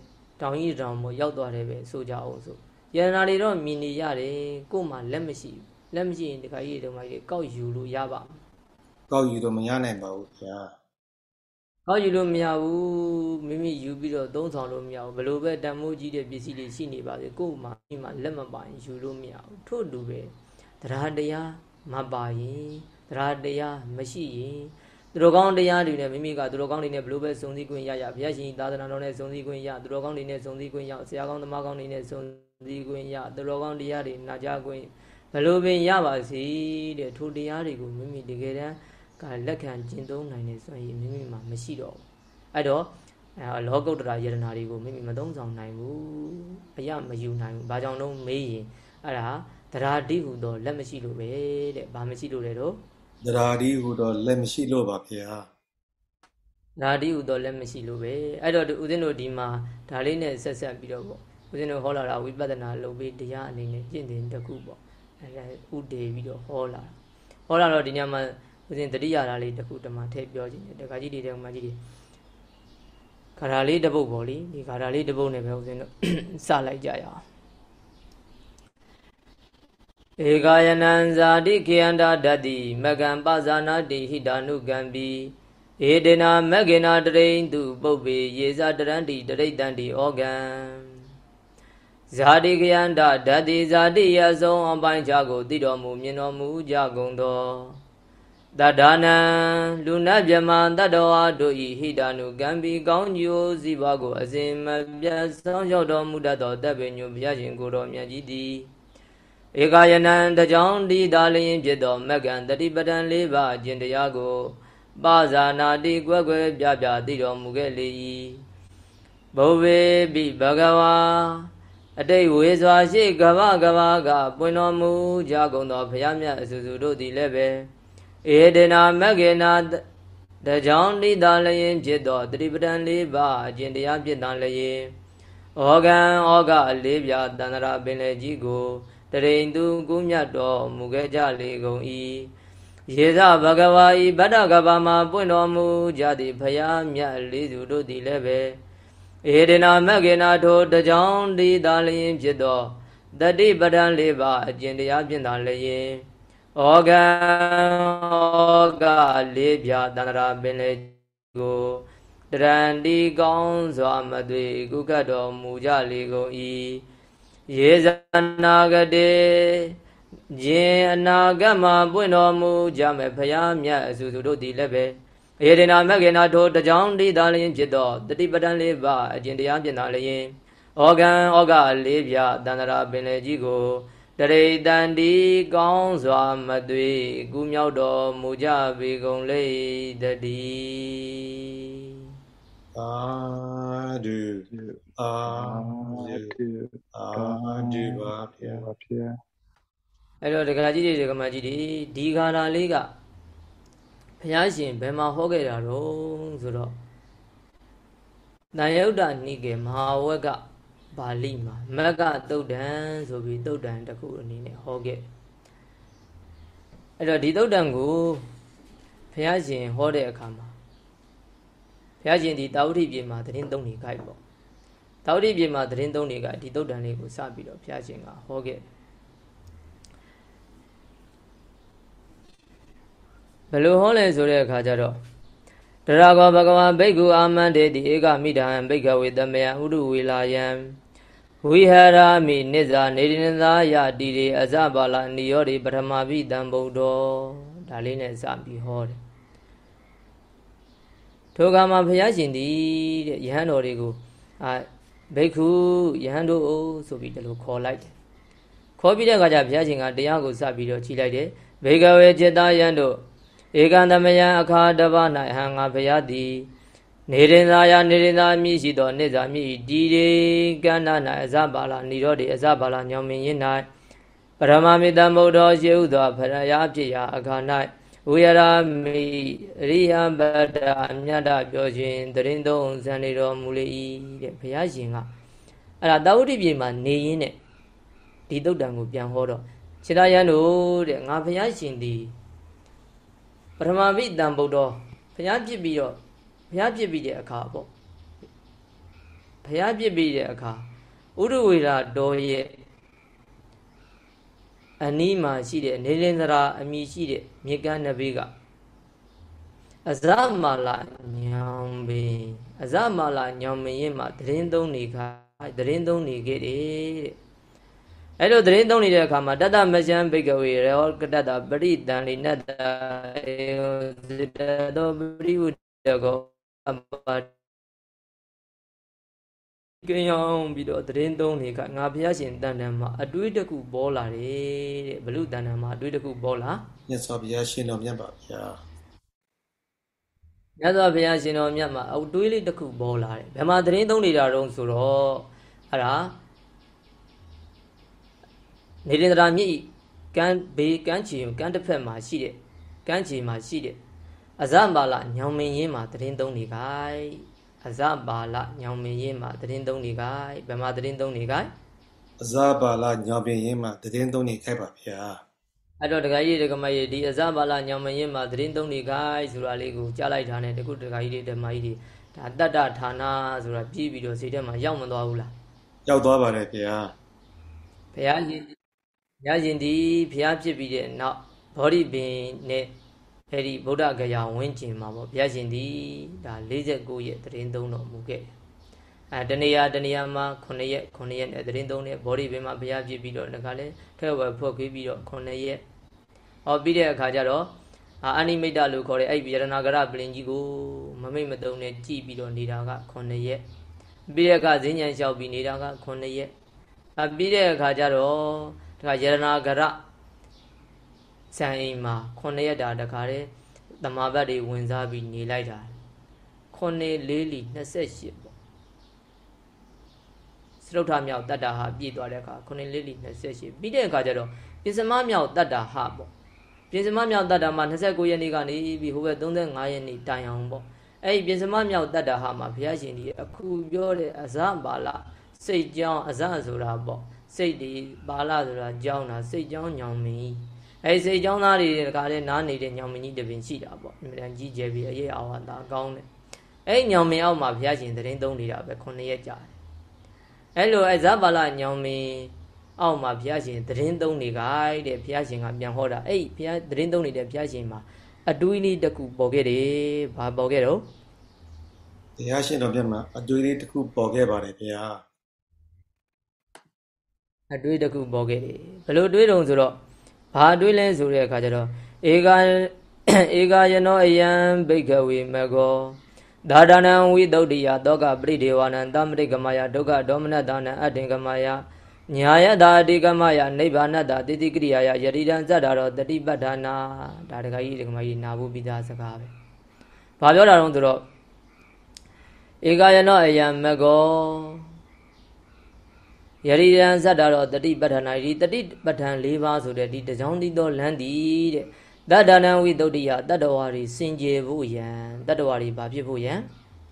Speaker 1: တောင်ကြီးတောင်မို့ရောက်သွားတယ်ပဲဆိုကြအောင်ဆိုယရနာတွေတော့မြင်နေရတယ်ကို့မှာလက်မရှိလက်မရှိရင်တခါကြီးတုံးမကြီးကောက်ယူလို့ရပါမယ်
Speaker 2: ကောက်ယူတော့မရနိုင်ပါဘူးဗျာ
Speaker 1: ဟောယူလို့မရဘူးမိမိယူပြီးတော့သုံးဆောင်လို့မရဘူးဘလို့ပဲတန်မိုးကြီးတဲ့ပစ္စည်းတွေရှိနေပါစေကို့မှာဒီမှာလက်မပါရင်ယူလို့မရဘူးထို့တူပဲတရားတရားမပါရင်တရားတရားမရှိရင်သူတော်ကောင်းတရားတွေနဲ့မိမိကသူတော်ကောင်းတွေနဲ့ဘလို့ပဲစုံစည်းခွင့်ရရဘုရားရှင်သာသနာတော်နဲ့စုံစည်းခွင့်ရသူတော်ကောင်းတွေနဲ့စုံစည်းခွင့်ရဆရာကောင်းသမားကောင်းတွေနဲ့စုံစည်းခွင့်ရသူတော်ကောင်းတရားတွေနာကြားခွင့်သဘလို့ပင်ရပါစေတဲ့ထိုတရားတွေကိုမိမိတကယ်တမ်း ကလက်ခံကျင့်သုံးနိုင်နေဆိုရင်မိမိမှာမရှိတော့ဘူးအဲ့တော့အဲလောကုတ္တရာယတနာတွေကိုမိမိမသုံးဆောင်နိုင်ဘူးအယမယူနိုင်ဘူးဘာကြောင့်လုံးမေးရင်အဲ့ဒါတရားတိဟုသောလက်မရှိလို့ပဲတဲ့ဘာမရှိလို့လဲတော့
Speaker 2: တရားတိဟုသောလက်မရှိလို့ပါဗျာ
Speaker 1: ဓာတိဟုသောလက်မရှိလို့ပဲအဲ့တော့ဦးဇင်းတို့ဒီမှာဒါလေးနဲ့ဆက်ဆက်ပြီးတော့ပေါ့ဦးဇင်းတို့ဟောလာတာဝိပဿနာလုပ်ပြီးတရားအနေနဲ့ကျင့်တင်တခုပေါ့အဲဥတည်ပြီးတော့ဟောလာဟောလာတော့ဒီညမှာ ဦးဇင်းတတိယဓာလေးတခုတမထည့်ပြောခြင်းတခါကြီးတွေတခါမကြီးတွေခါဓာလေးတစ်ပုတ်ပေါ့လေဒီခါဓာလေးတစ်ပုတ်နဲ့ပဲဦးဇင်းတို့စလိုက်ကြရအောင်ဧကယနံဇာတိခေယန္တာဓတ္တိမကံပဇာနာတိဟိတာနုကံပိဧတေနာမဂ္ဂေနာတရိန်တုပုပ္ပေယေဇတရန္တိတရိတန္တိဩကံဇာတိကယန္တဓတ္တိဇာတိယဆုံးအပိုင်းခြားကိုသိတော်မူမြင်တော်မူကြကုန်သော တတ္ထာနံလူနတ်မြမတတ္တဝါတို့ဤဟိတနုကံပိကောင်းကျိုးစီးပွားကို အစဉ်မပြတ်ဆောင်ရောက်တော်မူတတ်သောတပ်ပင်ညုဘုရားရှင်ကိုတော်မြတ်ကြီးသည်ဧကယနံတကြောင်ဒီသာလျင်ဖြစ်သောမက္ကံတတိပဒံ၄ပါးအကျင့်တရားကိုပါဇာနာတိကွယ်ကွယ်ပြပြသိတော်မူခဲ့လေ၏ဘုဝေပိဘဂဝါအတိတ်ဝေစွာရှိကဗကဗကပွင့်တော်မူကြကုန်သောဘုရားမြတ်အစုစုတို့သည်လည်းပဲ ဧဒေနာမဂ္ဂေနာတကြောင်တိတာလျင်ဖြစ်သောတတိပဒံ၄ပါးအကျင့်တရားဖြစ်တန်လျင်ဩကံဩကလေးပြတန္တရာပင်လေကြီးကိုတရိန်သူကုမြတ်တော်မူခဲ့ကြလေကုန်၏ယေဇဘဂဝါဤဗတ္တကဘာမှာပွင့်တော်မူကြသည့်ဖယားမြတ်လေးစုတို့သည်လည်းပဲဧဒေနာမဂေနာထိုတကြောင်ဒီသာလျင်ဖြစ်သောတတိပဒံလေးပါအကျင့်တရားဖြင့်သာလျင် ဩကံဩကလေးပြတန္တရာပင်လေကိုတရံဒီကောင်းစွာမသွေကုကတ်တော်မူကြလေကုန်၏ယေဇနာဂတေယင်အနာဂတ်မှာပွင့်တော်မူကြမယ်ဖရာမြတ်အစုစုတို့သည်လည်းပဲဧဒေနာမဂ္ဂေနာထိုတကြောင်တိသာလျင်ဖြစ်သောတတိပဒံလေးပါအကျင့်တရားပြင်သာလျင်ဩကံဩကလေးပြတန္တရာပင်လေကြီးကို တရိတန်ဒီကောင်းစွာမသွေကူးမြောက်တော်မူကြပေကုန်လေတည်း
Speaker 2: အာဒုအာဒုအာဒုပါဗျာဗျာ
Speaker 1: အဲ့တော့ဒကာကြီးတွေဒကာမကြီးတွေဒီဂါလာလေးကဘုရားရှင်ဘယ်မှာဟောခဲ့တာတော့ဆိုတော့တန်ယုတ်တနိကေမဟာဝက်က ပါဠိမှာမက္ကတုတ်တံဆိုပြီးတုတ်တံတစ်ခုအနေနဲ့ဟောခဲ့အဲ့တော့ဒီတုတ်တံကိုဘုရားရှင်ဟောတဲ့အခါမှာဘုရားရှင်ဒီတာဝတိပြေမှာသတင်းသုံးနေကြိုက်ပေါ့တာဝတိပြေမှာသတင်းသုံးနေကြဒီတုတ်တံလေးကိုစပြီးတော့ဘုရားရှင်ကဟောခဲ့ဘယ်လိုဟောလဲဆိုတဲ့အခါကျတော့တရကောဘဂဝါဘိက္ခုအာမန္တေတိဧကမိဒံဘိက္ခဝေတမယဥဒုဝေလာယံ ဝိဟရာမိနိဇာနေရိနသာယတိရေအဇဘာလနိယောရိပထမပိတံဗုဒ္ဓောဒါလေးနဲ့စပြီးဟောတယ်ထိုကမှာဘုရားရှင်ဒီတဲ့ယဟန်တော်တွေကိုအာဘိက္ခုယဟန်တို့ဆိုပြီးဒီလိုခေါ်လိုက်တယ်ခေါ်ပြီးတဲ့အခါကျဘုရားရှင်ကတရားကိုစပြီးတော့ကြည်လိုက်တယ်ဘေကဝေจิตာယံတို့ဧကံသမယံအခါတပ၌ဟံငါဘုရားသည် နေရင်သာယနေရင်သာမြည်ရှိသောနေသာမြည်ဒီရေကန္နာ၌အဇဘာလာနိရောဓေအဇဘာလာညောင်မင်းရင်၌ပရမမေတ္တမုဒ္ဒောရှိဥသောဖရယာဖြစ်ရာအခါ၌ဝိရရမိရိယဗတ္တအမြတ်တပြောခြင်းတရင်သုံးဇန်နေတော်မူလေ၏တဲ့ဘုရားရှင်ကအဲ့ဒါတာဝတိပြေမှာနေရင်းနဲ့ဒီတုတ်တံကိုပြန်ဟောတော့ခြေသားရန်တို့တဲ့ငါဘုရားရှင်သည်ပထမပိတံဗုဒ္ဓဘုရားပြစ်ပြီးတော့ ဘုရားပြစ်ပြီးတဲ့အခါပေါ့ဘုရားပြစ်ပြီးတဲ့အခါဥရဝေရတော်ရဲ့အနီးမှာရှိတဲ့နေလင်းသရာအမိရှိတဲ့မြေကမ်းနဘေးကအဇမာလာညောင်ပင်အဇမာလာညောင်မင်းရင်မှာတရင်သုံးနေခါတရင်သုံးနေခဲ့တယ်တဲ့အဲ့လိုသတင်းသုံးနေတဲ့အခါမှာတတ္တမရှံဘိကဝေရောကတတ္တပရိတန်လိနတ္တဧဇတတောပရိဝုတကော အပကင်းအောင်ပြီးတော့သတင်းသုံးတွေကငါဘုရားရှင်တန်တန်မှာအတွေးတစ်ခုပေါ်လာတယ်တဲ့ဘလူတန်တန်မှာအတွေးတစ်ခုပေါ်လာ
Speaker 2: မြတ်စွာဘုရားရှင်တော်မြတ်ပါဗျာ
Speaker 1: မြတ်စွာဘုရားရှင်တော်မြတ်မှာအတွေးလေးတစ်ခုပေါ်လာတယ်ဘယ်မှာသတင်းသုံးနေတာတုံးဆိုတော့အဲ့ဒါနေရင်တရာမြစ်ကမ်းဘေးကမ်းခြေကမ်းတစ်ဖက်မှာရှိတဲ့ကမ်းခြေမှာရှိတဲ့ အဇမာလညောင်မင်းရင်းမှာသတင်းသုံးနေကြအဇဘာလညောင်မင်းရင်မှာသတင်းသုံးနေကြဘယ်မှာသတင်းသုံးနေကြ
Speaker 2: အဇဘာလညောင်မင်းရင်မှာသတင်းသုံးနေခဲ့ပါဗျာ
Speaker 1: အဲ့တော့ဒကာကြီးဒကာမကြီးဒီအဇဘာလညောင်မင်းရင်မှာသတင်းသုံးနေကြဆိုတာလေးကိုကြားလိုက်တာနဲ့တခုဒကာကြီးတွေဓမ္မကြီးတွေဒါတတ္တဌာနဆိုတာပြီးပြီးတော့စိတ်ထဲမှာရောက်မသွားဘူးလား
Speaker 2: ရောက်သွားပါတယ်ဗျာ
Speaker 1: ဘုရားရှင်ဘုရားရှင်ဒီဘုရားဖြစ်ပြီးတဲ့နောက်ဘောဓိပင်နဲ့ အဲ့ဒီဗုဒ္ဓဂယာဝင်းကျင်မှာပေါ့ဘုရားရှင်ဒီဒါ49ရက်သတင်းသုံးတော်မူခဲ့အဲတနေရာတနေရာမှာ9ရက်9ရက်နဲ့သတင်းသုံးတဲ့ဘောဓိပင်မှာဘုရားပြည့်ပြီးတော့ငါလည်းထဲဝယ်ဖွက်ပြီးပြီးတော့9ရက်ဟောပြီးတဲ့အခါကျတော့အာနိမိတ်တလို့ခေါ်တဲ့အဲ့ဒီယရနာဂရပလင်ကြီးကိုမမိတ်မတုံနဲ့ကြည်ပြီးတော့နေတာက9ရက်ပြီးတဲ့အခါဈဉ္ဉံလျှောက်ပြီးနေတာက9ရက်အပြီးတဲ့အခါကျတော့ဒါကယရနာဂရ ဇန်အိမ်မှာ9ရက်တာတခါတည်းတမာဘတ်တွေဝင်စားပြီးနေလိုက်တာ9လေးလီ28ပေါ့စရုပ်ထမြောက်တတ္တာဟာပြည့်သွားတဲ့အခါ9လေးလီ28ပြီးတဲ့အခါကျတော့ပြစ္စမမြောက်တတ္တာဟာပေါ့ပြစ္စမမြောက်တတ္တာမှာ29ရက်နေ့ကနေပြီးဟိုဘက်35ရက်နေ့တိုင်အောင်ပေါ့အဲ့ဒီပြစ္စမမြောက်တတ္တာဟာမှာဘုရားရှင်ဒီအခုပြောတဲ့အဇဘာလစိတ်ကြောင်းအဇဆိုတာပေါ့စိတ်ဒီဘာလဆိုတာကြောင်းတာစိတ်ကြောင်းညောင်မင်း အဲစိတ်ကြောင်းသားတွေတခါလဲနားနေတဲ့ညောင်မင်းကြီးတပင်ရှိတာပေါ့အမြဲတမ်းကြီးကျယ်ပြီးအရေးအာဝါဒကောင်းတယ်အဲညောင်မင်းအောက်မှာဘုရားရှင်သတင်းသုံးနေတာပဲ9ရက်ကြာတယ်အဲလိုအဲဇဘာလညောင်မင်းအောက်မှာဘုရားရှင်သတင်းသုံးနေကြတဲ့ဘုရားရှင်ကပြန်ဟောတာအဲ့ဘုရားသတင်းသုံးနေတဲ့ဘုရားရှင်မှာအတွေးလေးတစ်ခုပေါ်ခဲ့တယ်ဘာပေါ်ခဲ့တော့
Speaker 2: ဘုရားရှင်တော်မြတ်မှာအတွေးလေးတစ်ခုပေါ်ခဲ့ပါတယ်ဗျာ
Speaker 1: အတွေးတစ်ခုပေါ်ခဲ့တယ်ဘယ်လိုတွေးတုံဆိုတော့ ဘာတွေးလဲဆိုတဲ့အခါကျတော့ဧကဧကယနောအယံဘိကဝေမကောဒါဒနံဝိသုဒ္ဓိယတောကပရိဒေဝနံတမရိကမယဒုက္ခဒေါမနတနံအတ္တင်ကမယညာယတာအတိကမယနိဗ္ဗာနတတိတိကရိယာယယတိတံဇတ္တာရောတတိပဋ္ဌာနာဒါတခါကြီးဒီကမကြီးနာဖို့ပြီးသားစကားပဲဘာပြောတာတော့ဆိုတော့ဧကယနောအယံမကော ယရိရန်ဇတ်တာတော့တတိပဋ္ဌာနာဒီတတိပဋ္ဌာန်၄ပါးဆိုတဲ့ဒီတကြောင်တိသောလမ်းသည်တဲ့တတ္တနံဝိတုဒ္ဓိယတတ္တဝါတွေစင်ကြယ်ဖို့ယံတတ္တဝါတွေဘာဖြစ်ဖို့ယံ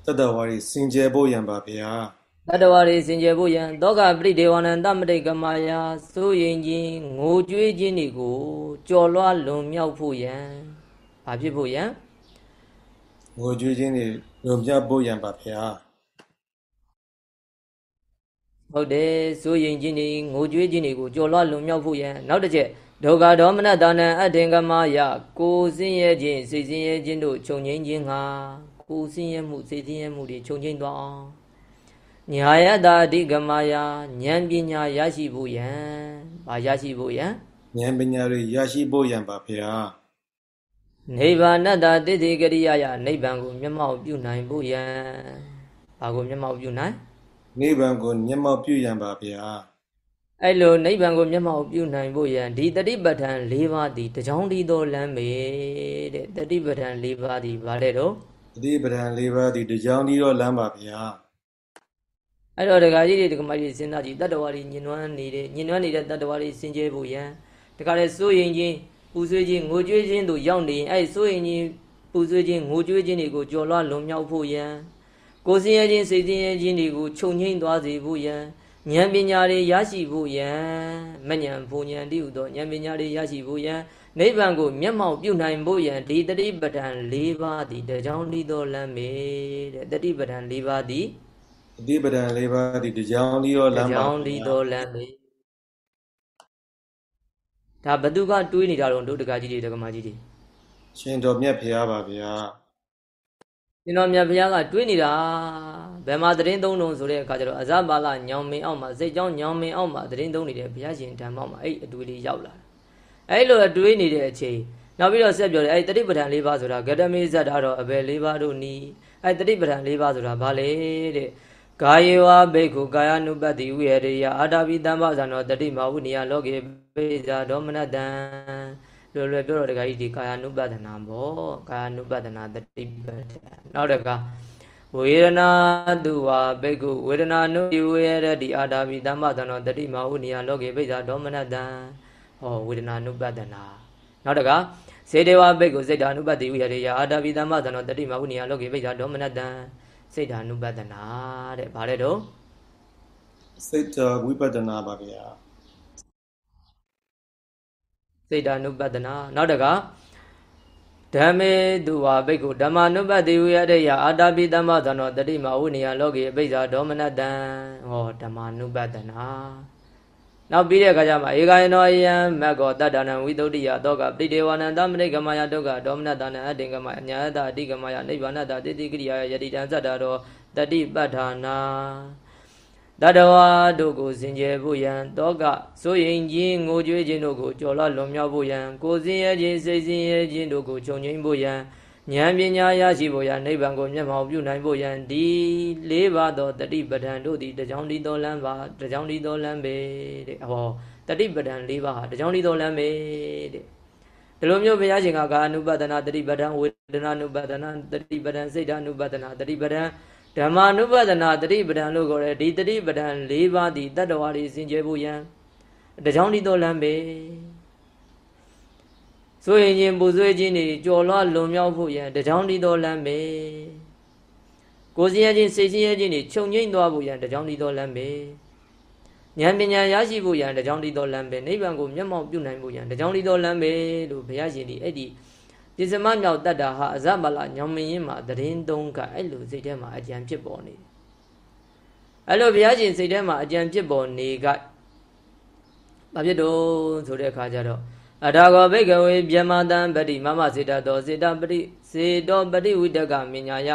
Speaker 2: တတ္တဝါတွေစင်ကြယ်ဖို့ယံပါဗျာ
Speaker 1: တတ္တဝါတွေစင်ကြယ်ဖို့ယံတောကပရိဒေဝနံတမတိကမာယာစိုးရင်ချင်းငိုကြွေးခြင်းတွေကိုကြော်လွှားလွန်မြောက်ဖို့ယံဘာဖြစ်ဖို့ယံ
Speaker 2: ငိုကြွေးခြင်းတွေလွန်မြောက်ဖို့ယံပါဗျာ
Speaker 1: ဟုတ်တယ်စိုးရင်ခြင်းတွေငိုကြွေးခြင်းတွေကိုကြော်လွှတ်လွန်မြောက်ဖို့ရန်နောက်တစ်ချက်ဒုက္ခဒေါမနတာနံအထင်ကမယကိုစင်းရဲခြင်းစိတ်စင်းရဲခြင်းတို့ခြုံငိမ့်ခြင်းငါကိုစင်းရဲမှုစိတ်စင်းရဲမှုတွေခြုံငိမ့်သွားအောင်ညာယတာအဓိကမယဉာဏ်ပညာရရှိဖို့ယံဘာရရှိဖို့ယံ
Speaker 2: ဉာဏ်ပညာတွေရရှိဖို့ယံပါဗျာ
Speaker 1: နိဗ္ဗာနတတိတိကရိယာယနိဗ္ဗာန်ကိုမျက်မှောက်ပြုနိုင်ဖို့ယံဘာကိုမျက်မှောက်ပြုနိုင်
Speaker 2: နိဗ္ဗာန်ကိုမျက်မှောက်ပြုရန်ပါဗျာ
Speaker 1: အဲ့လိုနိဗ္ဗာန်ကိုမျက်မှောက်ပြုနိုင်ဖို့ရန်ဒီတတိပဋ္ဌာန်၄ပါးဒီတကြောင်ဒီသောလမ်းမေတဲ့တတိပဋ္ဌာန်၄ပါးဒီဗါတဲ့တော့
Speaker 2: တတိပဋ္ဌာန်၄ပါးဒီတကြောင်ဒီသောလမ်းပါဗျာ
Speaker 1: အဲ့တော့ဒကာကြီးတွေဒကာမကြီးစဉ်းစားကြည့်တတ္တဝါတွေညင်နွမ်းနေတဲ့ညင်နွမ်းနေတဲ့တတ္တဝါတွေစင်ကြဲဖို့ရန်ဒကာလည်းစိုးရင်ချင်းပူဆွေးခြင်းငိုကြွေးခြင်းတို့ရောက်နေရင်အဲ့စိုးရင်ချင်းပူဆွေးခြင်းငိုကြွေးခြင်းတွေကိုကြော်လွှားလွန်မြောက်ဖို့ရန် ကိုယ်စင်းရဲခြင်းစိတ်စင်းရဲခြင်းတွေကိုခြုံငိမ့်သွားစေဖို့ယံဉာဏ်ပညာတွေရရှိဖို့ယံမဉဏ်ဘုံဉဏ်တိဟုသောဉာဏ်ပညာတွေရရှိဖို့ယံနိဗ္ဗာန်ကိုမျက်မှောက်ပြုနိုင်ဖို့ယံဒီတတိပဒံ၄ပါးသည်တကြောင်ဒီသောလမ်းမေတဲ့တတိပဒံ၄ပါးသည်
Speaker 2: တတိပဒံ၄ပါးသည်တကြောင်ဒီသောလမ်းပါတ
Speaker 1: ကြောင်ဒီသောလမ်းမေဒါဘသူကတွေးနေတာတော့ဒုဒကကြီးတွေဒကမကြီးတွေ
Speaker 2: ရှင်တော်မြတ်ဖရာပါဗျာ
Speaker 1: ကျွန်တော်မြတ်ဘုရားကတွေးနေတာဘယ်မှာသတင်းသုံးလုံးဆိုတဲ့အခါကျတော့အဇဘာလညောင်မင်းအောက်မှာစိတ်ကြောင်းညောင်မင်းအောက်မှာသတင်းသုံးနေတဲ့ဘုရားရှင်ဓမ္မောက်မှာအဲ့အတွေ့လေးရောက်လာတယ်အဲ့လိုအတွေးနေတဲ့အချိန်နောက်ပြီးတော့ဆက်ပြောတယ်အဲ့တတိပဋ္ဌာန်၄ပါးဆိုတာဂတမေဇတ်တာတော့အဘယ်၄ပါးတို့နီးအဲ့တတိပဋ္ဌာန်၄ပါးဆိုတာဘာလဲတဲ့ကာယေဝဘိက္ခုကာယ ानु ပတ္တိဝိဟရိယအာတာပိတမ္ပဇာနောတတိမဝိနိယလောကေပိဇာဒေါမနတံ လွယ်လွယ်ပြောတော့တခါကြီးဒီကာယ ानु ပဒနာပေါ့ကာယ ानु ပဒနာတတိပဋ္ဌာန်နောက်တခါဝေဒနာတုဝါဘိက္ခုဝေဒနာနုဒီဝေရတိအာတာပိသမ္မတနောတတိမဟုနိယလောကေပိဿာဒေါမနတံဟောဝေဒနာနုပဒနာနောက်တခါစေတေဝဘိက္ခုစိတ်ဓာနုပတိဝိရတေယအာတာပိသမ္မတနောတတိမဟုနိယလောကေပိဿာဒေါမနတံစိတ်ဓာနုပဒနာတဲ့ဗါလဲတော့
Speaker 2: စိတ်ဝိပဒနာပါဗျာ
Speaker 1: စိတ်ဓာနုပဒနာနောက်တကဓမ္မေသူဝဘိက္ခုဓမ္မနုပတိဝိရတယအာတာပိတမ္မသနောတတိမဝိနည်းလောကေအပိစ္ဆာဒေါမနတံဟောဓမ္မနုပဒနာနောက်ပြီးတဲ့အခါကျမှဧကယနောယံမက္ကောတတ္တနံဝိသုဒ္ဓိယတောကပရိဒေဝနံသမဏိကမယဒုက္ခဒေါမနတနံအတ္တင်ကမယအညာတအတိကမယနိဗ္ဗာနတတိတိကရိယာယတိတံသတ္တရောတတိပဋ္ဌာနာ တတဝါတို့ကိုစင်ကြယ်ဖို့ယံတောကစိုးရင်ခြင်းငိုကြွေးခြင်းတို့ကိုကြော်လလွန်မြောက်ဖို့ယံကိုစင်ရဲ့ခြင်းစိတ်စင်ရဲ့ခြင်းတို့ကိုခြုံငိမ့်ဖို့ယံဉာဏ်ပညာရရှိဖို့ရနိဗ္ဗာန်ကိုမျက်မှောက်ပြုနိုင်ဖို့ရန်ဒီလေးပါသောတတိပဒံတို့သည်တကြောင်ဒီတော်လမ်းပါတကြောင်ဒီတော်လမ်းပဲတဲ့ဟောတတိပဒံလေးပါဟာတကြောင်ဒီတော်လမ်းပဲတဲ့ဒီလိုမျိုးဘုရားရှင်ကကာနုပဒနာတတိပဒံဝေဒနာနုပဒနာတတိပဒံစိတ်ဓာနုပဒနာတတိပဒံ ဓမ္မာနုပဒနာတတိပဒံလို့ခေါ်တယ်ဒီတတိပဒံ၄ပါးသည်တတ္တဝါတွေစင်ကြယ်ဖို့ရန်တကြောင်ဒီတော်လမ်းပဲဆိုရင်ချင်းပူဆွေးခြင်းတွေကြော်လွှလွန်မြောက်ဖို့ရန်တကြောင်ဒီတော်လမ်းပဲကိုယ်စင်းရခြင်းစိတ်စင်းရခြင်းတွေခြုံငိမ့်သွားဖို့ရန်တကြောင်ဒီတော်လမ်းပဲဉာဏ်ပညာရရှိဖို့ရန်တကြောင်ဒီတော်လမ်းပဲနိဗ္ဗာန်ကိုမျက်မှောက်ပြုနိုင်ဖို့ရန်တကြောင်ဒီတော်လမ်းပဲလို့ဘုရားရှင်ဒီအဲ့ဒီ ပြစ္စမမြောက်တတ်တာဟာအဇမလညောင်မင်းရင်မှာတရင်သုံးကအဲ့လိုစိတ်ထဲမှာအကြံဖြစ်ပေါ်နေတယ်အဲ့လိုဘုရားရှင်စိတ်ထဲမှာအကြံဖြစ်ပေါ်နေကဘာဖြစ်တော့ဆိုတဲ့အခါကျတော့အထာဂောဘိကဝေဗျမတံပတိမမစေတတောစေတပတိစေတောပတိဝိတကမညာယ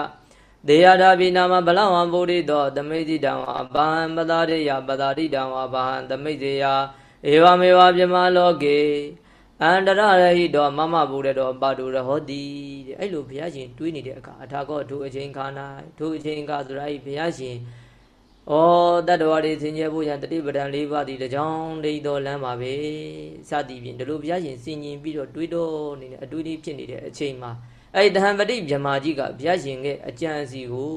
Speaker 1: ဒေယတာပိနာမဗလဝံဗုဒိတောသမိတိတံဝါဘာဟံပတာရိယပတာတိတံဝါဘာဟံသမိစေယဧဝမေဝပြမလောကေ အန္တရရဟိတောမမဗုဒ္ဓတောပါတုရဟောတိတဲ့အဲ့လိုဘုရားရှင်တွေးနေတဲ့အခါအထာကောဒုအချိန်ခါ၌ဒုအချိန်ခါဆိုရအဲ့ဘုရားရှင်ဩတတ္တဝါတွေဆင်ခြင်ဖို့ရန်တတိပဒံ၄ပါးဒီတကြောင်ဒိဋ္ဌောလမ်းပါပဲစသည်ဖြင့်ဒီလိုဘုရားရှင်ဆင်ញင်ပြီးတော့တွေးတော့နေတဲ့အတူတူဖြစ်နေတဲ့အချိန်မှာအဲ့တဟံပတိမြမာကြီးကဘုရားရှင်ရဲ့အကြံစီကို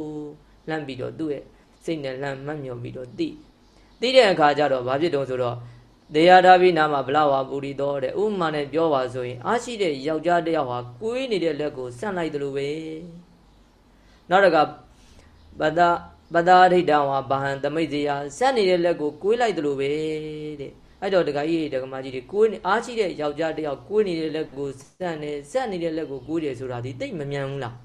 Speaker 1: လှမ်းပြီးတော့သူ့ရဲ့စိတ်နဲ့လှမ်းမှတ်မြော်ပြီးတော့သိသိတဲ့အခါကျတော့ဘာဖြစ်တုံးဆိုတော့ တေယတာဘိနာမဗလဝါပူရီတော်တဲ့ဥမာနဲ့ပြောပါဆိုရင်အားရှိတဲ့ယောက်ျားတစ်ယောက်ဟာကိုယ်နေတဲ့လက်ကိုဆန့်လိုက်တယ်လို့ပဲနောက်တကပဒပဒါဒိဋ္ဌဝါဘာဟံသမိတ်စီယဆက်နေတဲ့လက်ကိုကိုးလိုက်တယ်လို့ပဲတဲ့အဲ့တော့ဒကာကြီးဒကာမကြီးတွေကိုးအားရှိတဲ့ယောက်ျားတယောက်ကိုးနေတဲ့လက်ကိုဆက်နေဆက်နေတဲ့လက်ကိုကိုးတယ်ဆိုတာဒီတိတ်မမြန်ဘူးလား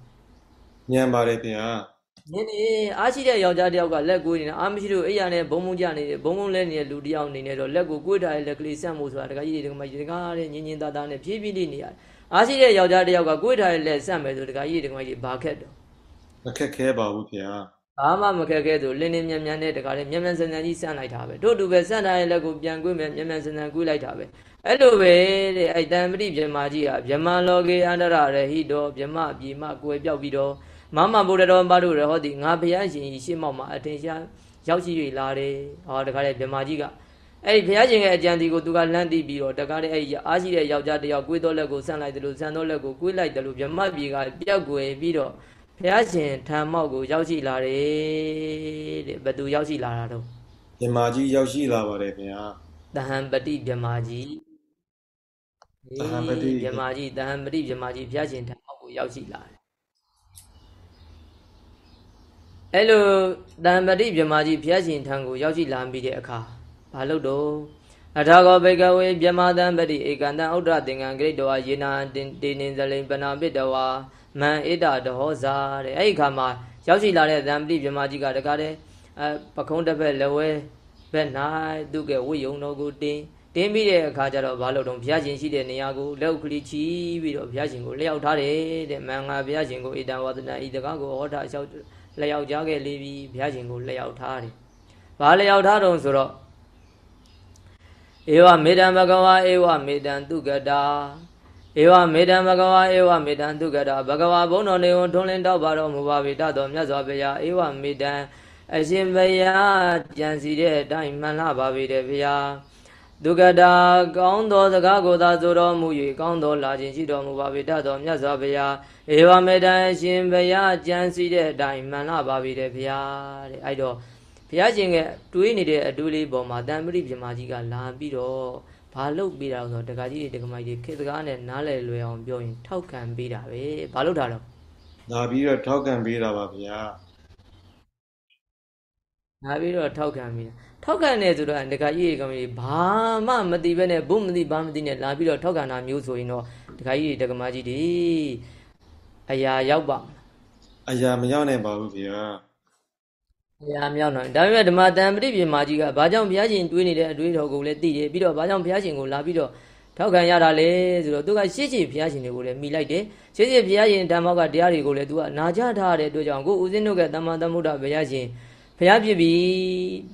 Speaker 2: မြန်ပါတယ်ခင်ဗျာ
Speaker 1: နင်းနေအားရှိတဲ့ယောက်ျားတယောက်ကလက်ကိုးနေတာအားမရှိလို့အိယာနဲ့ဘုံဘုံကြနေတယ်ဘုံဘုံလဲနေတဲ့လူတယောက်အနေနဲ့တော့လက်ကိုကိုးထားတဲ့လက်ကလေးဆက်မှုဆိုတာဒကာကြီးဒကာမကြီးဒကာတဲ့ညင်ညင်သားသားနဲ့ဖြည်းဖြည်းလေးနေရတယ်အားရှိတဲ့ယောက်ျားတယောက်ကကိုးထားတဲ့လက်ဆက်မယ်ဆိုဒကာကြီးဒကာမကြီးဘာခက်တော့
Speaker 2: မခက်ခဲပါဘူးခင်ဗျာ
Speaker 1: ဘာမှမခက်ခဲသူလင်းလင်းမြန်မြန်နဲ့တခါလေမြန်မြန်ဆန်ဆန်ကြီးစမ်းလိုက်တာပဲတို့တူပဲစမ်းထားတဲ့လက်ကိုပြန်ကွေးမြန်မြန်ဆန်ဆန်ကွေးလိုက်တာပဲအဲ့လိုပဲတဲ့အဲ့တံပတိဗြဟ္မာကြီးဟာဗြဟ္မာလောကေအန္တရရဟိတောဗြဟ္မာပြေမကွယ်ပြောက်ပြီးတော့ မမဗုဒ္ဓတော်ပါတို့ရဟောတိငါဘုရားရှင်ကြီးရှေ့မောက်မှာအထင်ရှားရောက်ရှိ၍လာတယ်ဟောတခါလေဗြဟ္မာကြီးကအဲ့ဒီဘုရားရှင်ရဲ့အကြံစီကိုသူကလှမ်းသိပြီးတော့တကားတဲ့အဲ့ဒီအားရှိတဲ့ယောက်ျားတယောက်ကွေးတော်လက်ကိုဆန့်လိုက်တယ်လို့ဆန့်တော်လက်ကိုကွေးလိုက်တယ်လို့ဗြဟ္မာပြေကပြက်ကွယ်ပြီးတော့ဘုရားရှင်ထံမောက်ကိုရောက်ရှိလာတယ်တဲ့ဘသူရောက်ရှိလာတာတော့
Speaker 2: မြမာကြီးရောက်ရှိလာပါတယ်ခင်ဗျာ
Speaker 1: တဟံပတိမြမာကြီးတဟံပတိမြမာကြီးတဟံပတိမြမာကြီးဘုရားရှင်ထံမောက်ကိုရောက်ရှိလာတယ် အဲ့လိုတဟံပတိမြမာကြီးဘုရားရှင်ထံကိုရောက်ရှိလာပြီးတဲ့အခါဘာလို့တော့အထာဂောဘေကဝေမြမာတံပတိဧကန္တဥဒ္ဒသင်္ကံဂရိတဝါယေနာတေနင်ဇလိန်ပနာပိတဝါမန်ဣဒတဟောဇာတဲ့အဲ့ဒီခါမှာရောက်ရှိလာတဲ့သံပတိမြမကြီးကတကားတဲ့အဲပခုံးတစ်ဖက်လက်ဝဲဘက်၌သူကဝိယုံတော်ကိုတင်းတင်းပြီးတဲ့အခါကျတော့ဘာလို့တော့ဘုရားရှင်ရှိတဲ့နေရာကိုလက်ဥကလေးချီပြီးတော့ဘုရားရှင်ကိုလျှောက်ထားတယ်တဲ့မင်္ဂလာဘုရားရှင်ကိုဣဒံဝဒနာဤတကားကိုဟောတာလျှောက် လျှောက်ကြခဲ့လေပြီဘုရားရှင်ကိုလျှောက်ထားတယ်ဘာလျှောက်ထားတော့ဆိုတော့ဧဝမေတံဘဂဝါဧဝမေတံသူကတာဧဝမေတံဘဂဝါဧဝမေတံသူကတာဘဂဝါဘုံတော်နေဝန်ထွန်းလင်းတော့ပါတော်မူပါ၏တတော်မြတ်စွာဘုရားဧဝမေတံအရှင်ဘုရားကြံစီတဲ့အတိုင်းမှန်လှပါပေတယ်ဗျာ ဒုက္ကတာကောင်းသောစကားကိုသာဆိုတော်မူ၍ကောင်းသောလာခြင်းရှိတော်မူပါပေတတ်တော်မြတ်စွာဘုရားဧဝမေတ္တအရှင်ဘုရားကြံစီတဲ့အတိုင်းမှန်လှပါပေတယ်ဗျာတဲ့အဲ့တော့ဘုရားရှင်ကတွေးနေတဲ့အတူလေးပေါ်မှာတန်ပရိပြမကြီးကလာပြီးတော့ဘာလုပ်ပေးတာဆိုတော့တက္ကကြီးတွေတက္ကမကြီးတွေခေတ်စကားနဲ့နားလည်လွယ်အောင်ပြောရင်ထောက်ခံပေးတာပဲဘာလုပ်တာတော့
Speaker 2: လာပြီးတော့ထောက်ခံပေးတာပါဗျာ
Speaker 1: လာပြီးတော့ထောက်ခံပေးတာ ထောက်ခံတယ်ဆိုတော့တက္ကကြီးတွေကမကြီးဘာမှမသိဘဲနဲ့ဘုမသိဘာမသိနဲ့လာပြီးတော့ထောက်ခံတာမျိုးဆိုရင်တော့တက္ကကြီးတွေတက္ကမကြီးတွေအရာရောက်ပါ
Speaker 2: အရာမရောက်နိုင်ပါဘူးဗျာ
Speaker 1: ဘုရားမြောက်တော့ဒါပေမဲ့ဓမ္မတန်ပရိပြေမာကြီးကဘာကြောင့်ဘုရားရှင်တွေးနေတဲ့အတွေးတော်ကိုလည်းသိတယ်ပြီးတော့ဘာကြောင့်ဘုရားရှင်ကိုလာပြီးတော့ထောက်ခံရတာလဲဆိုတော့သူကရှေ့ရှေ့ဘုရားရှင်တွေကိုလည်းမိလိုက်တယ်ရှေ့ရှေ့ဘုရားရှင်ဓမ္မောကတရားတွေကိုလည်းသူကနာကြထားတဲ့အတွက်ကြောင့်ကိုဦးဇင်းတို့ကတမ္မာသမုဒ္ဒဘုရားရှင် ဘုရားဖြစ်ပြီ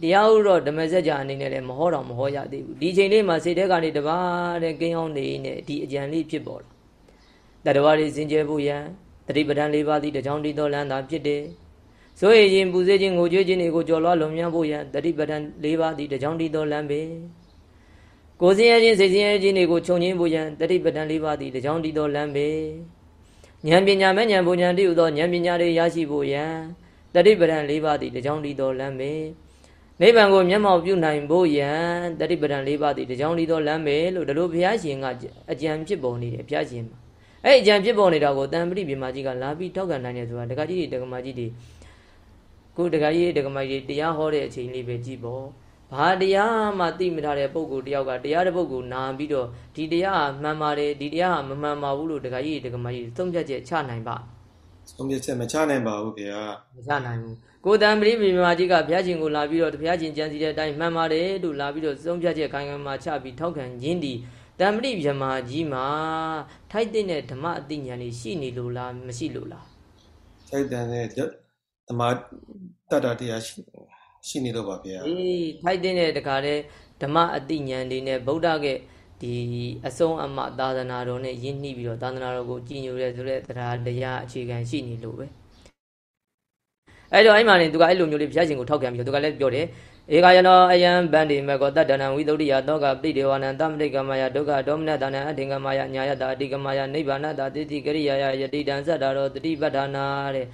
Speaker 1: တရားဥတော့ဓမ္မစကြာအနေနဲ့လည်းမဟောတော်မဟောရသေးဘူးဒီချိန်လေးမှာစိတ်ထဲကနေတပါးတဲ့ကိန်းအောင်နေနဲ့ဒီအကြံလေးဖြစ်ပေါ်လာတတဝါတွေစင်ကြယ်ဖို့ရန်တတိပဒံ၄ပါးသည်တကြောင်တည်တော်လမ်းသာဖြစ်တယ်ဆိုရရင်ပူစေခြင်းငိုကြွေးခြင်းတွေကိုကြော်လွှားလွန်မြောက်ဖို့ရန်တတိပဒံ၄ပါးသည်တကြောင်တည်သောလမ်းပေကိုယ်စင်းရခြင်းစိတ်စင်းရခြင်းတွေကိုခြုံငင်းဖို့ရန်တတိပဒံ၄ပါးသည်တကြောင်တည်သောလမ်းပေဉာဏ်ပညာမဲ့ဉာဏ်ပူဉာဏ်တည်ဟူသောဉာဏ်ပညာတွေရရှိဖို့ရန် တတိပဒံ၄ပါးသည်တကြောင်တည်သောလမ်းပေနိဗ္ဗာန်ကိုမျက်မှောက်ပြုနိုင်ဖို့ရန်တတိပဒံ၄ပါးသည်တကြောင်တည်သောလမ်းပဲလို့ဒါလိုဘုရားရှင်ကအကြံဖြစ်ပေါ်နေတယ်ဘုရားရှင်မှာအဲ့အကြံဖြစ်ပေါ်နေတာကိုတန်ပရိပြမကြီးကလာပြီးထောက်ခံနိုင်တယ်ဆိုတာဒကာကြီးတွေဒကာမကြီးတွေကိုတခါကြီးတက္ကမကြီးတရားဟောတဲ့အချိန်လေးပဲကြည့်ပေါ့ဘာတရားမှသိမထားတဲ့ပုဂ္ဂိုလ်တယောက်ကတရားတဲ့ပုဂ္ဂိုလ်နာပြီးတော့ဒီတရားမှန်ပါတယ်ဒီတရားမမှန်ပါဘူးလို့တခါကြီးတက္ကမကြီးသုံးဖြတ်ချက်ချနိုင်ပါ
Speaker 2: သုံးဖြတ်ချက်မချနိုင်ပါဘူးခင်ဗျာ
Speaker 1: မချနိုင်ဘူးကိုတံပရိမိမာကြီးကဘုရားရှင်ကိုလာပြီးတော့ဘုရားရှင်ကြံစီတဲ့အတိုင်းမှန်ပါတယ်လို့လာပြီးတော့သုံးဖြတ်ချက်ခိုင်ခိုင်မာချပြီးထောက်ခံခြင်းဒီတံပရိမြမာကြီးမှာထိုက်တဲ့ဓမ္မအသိဉာဏ်လေးရှိနေလို့လားမရှိလို့လား
Speaker 2: ထိုက်တဲ့သမာတတ္တတရားရှိရှိနေတော့ပါဗျာ
Speaker 1: အေးထိုက်တဲ့တခါတည်းဓမ္မအတိညာဏ်တွေနဲ့ဗုဒ္ဓက ဒီအဆုံးအမသာသနာတော်နဲ့ယဉ်နှီးပြီးတော့သာသနာတော်ကိုကြည်ညိုတဲ့ဆိုတဲ့တရားတရားအခြေခံရှိနေလို့ပဲအဲ့တော့အဲ့မှာနေသူကအဲ့လိုမျိုးလေးဘုရားရှင်ကိုထောက်ခံပြီးတော့သူကလည်းပြောတယ်ဧကယနောအယံဗန္တိမေကောတတ္တနံဝိသုဒ္ဓိယသောကပိတေဝနံသမတိကမယဒုက္ခဒေါမနတနံအဋ္ဌင်္ဂမယညာယတအဋ္ဌိကမယနိဗ္ဗာနတတိတိကရိယာယယတိတံသတ္တရောတတိပဋ္ဌာနာတဲ့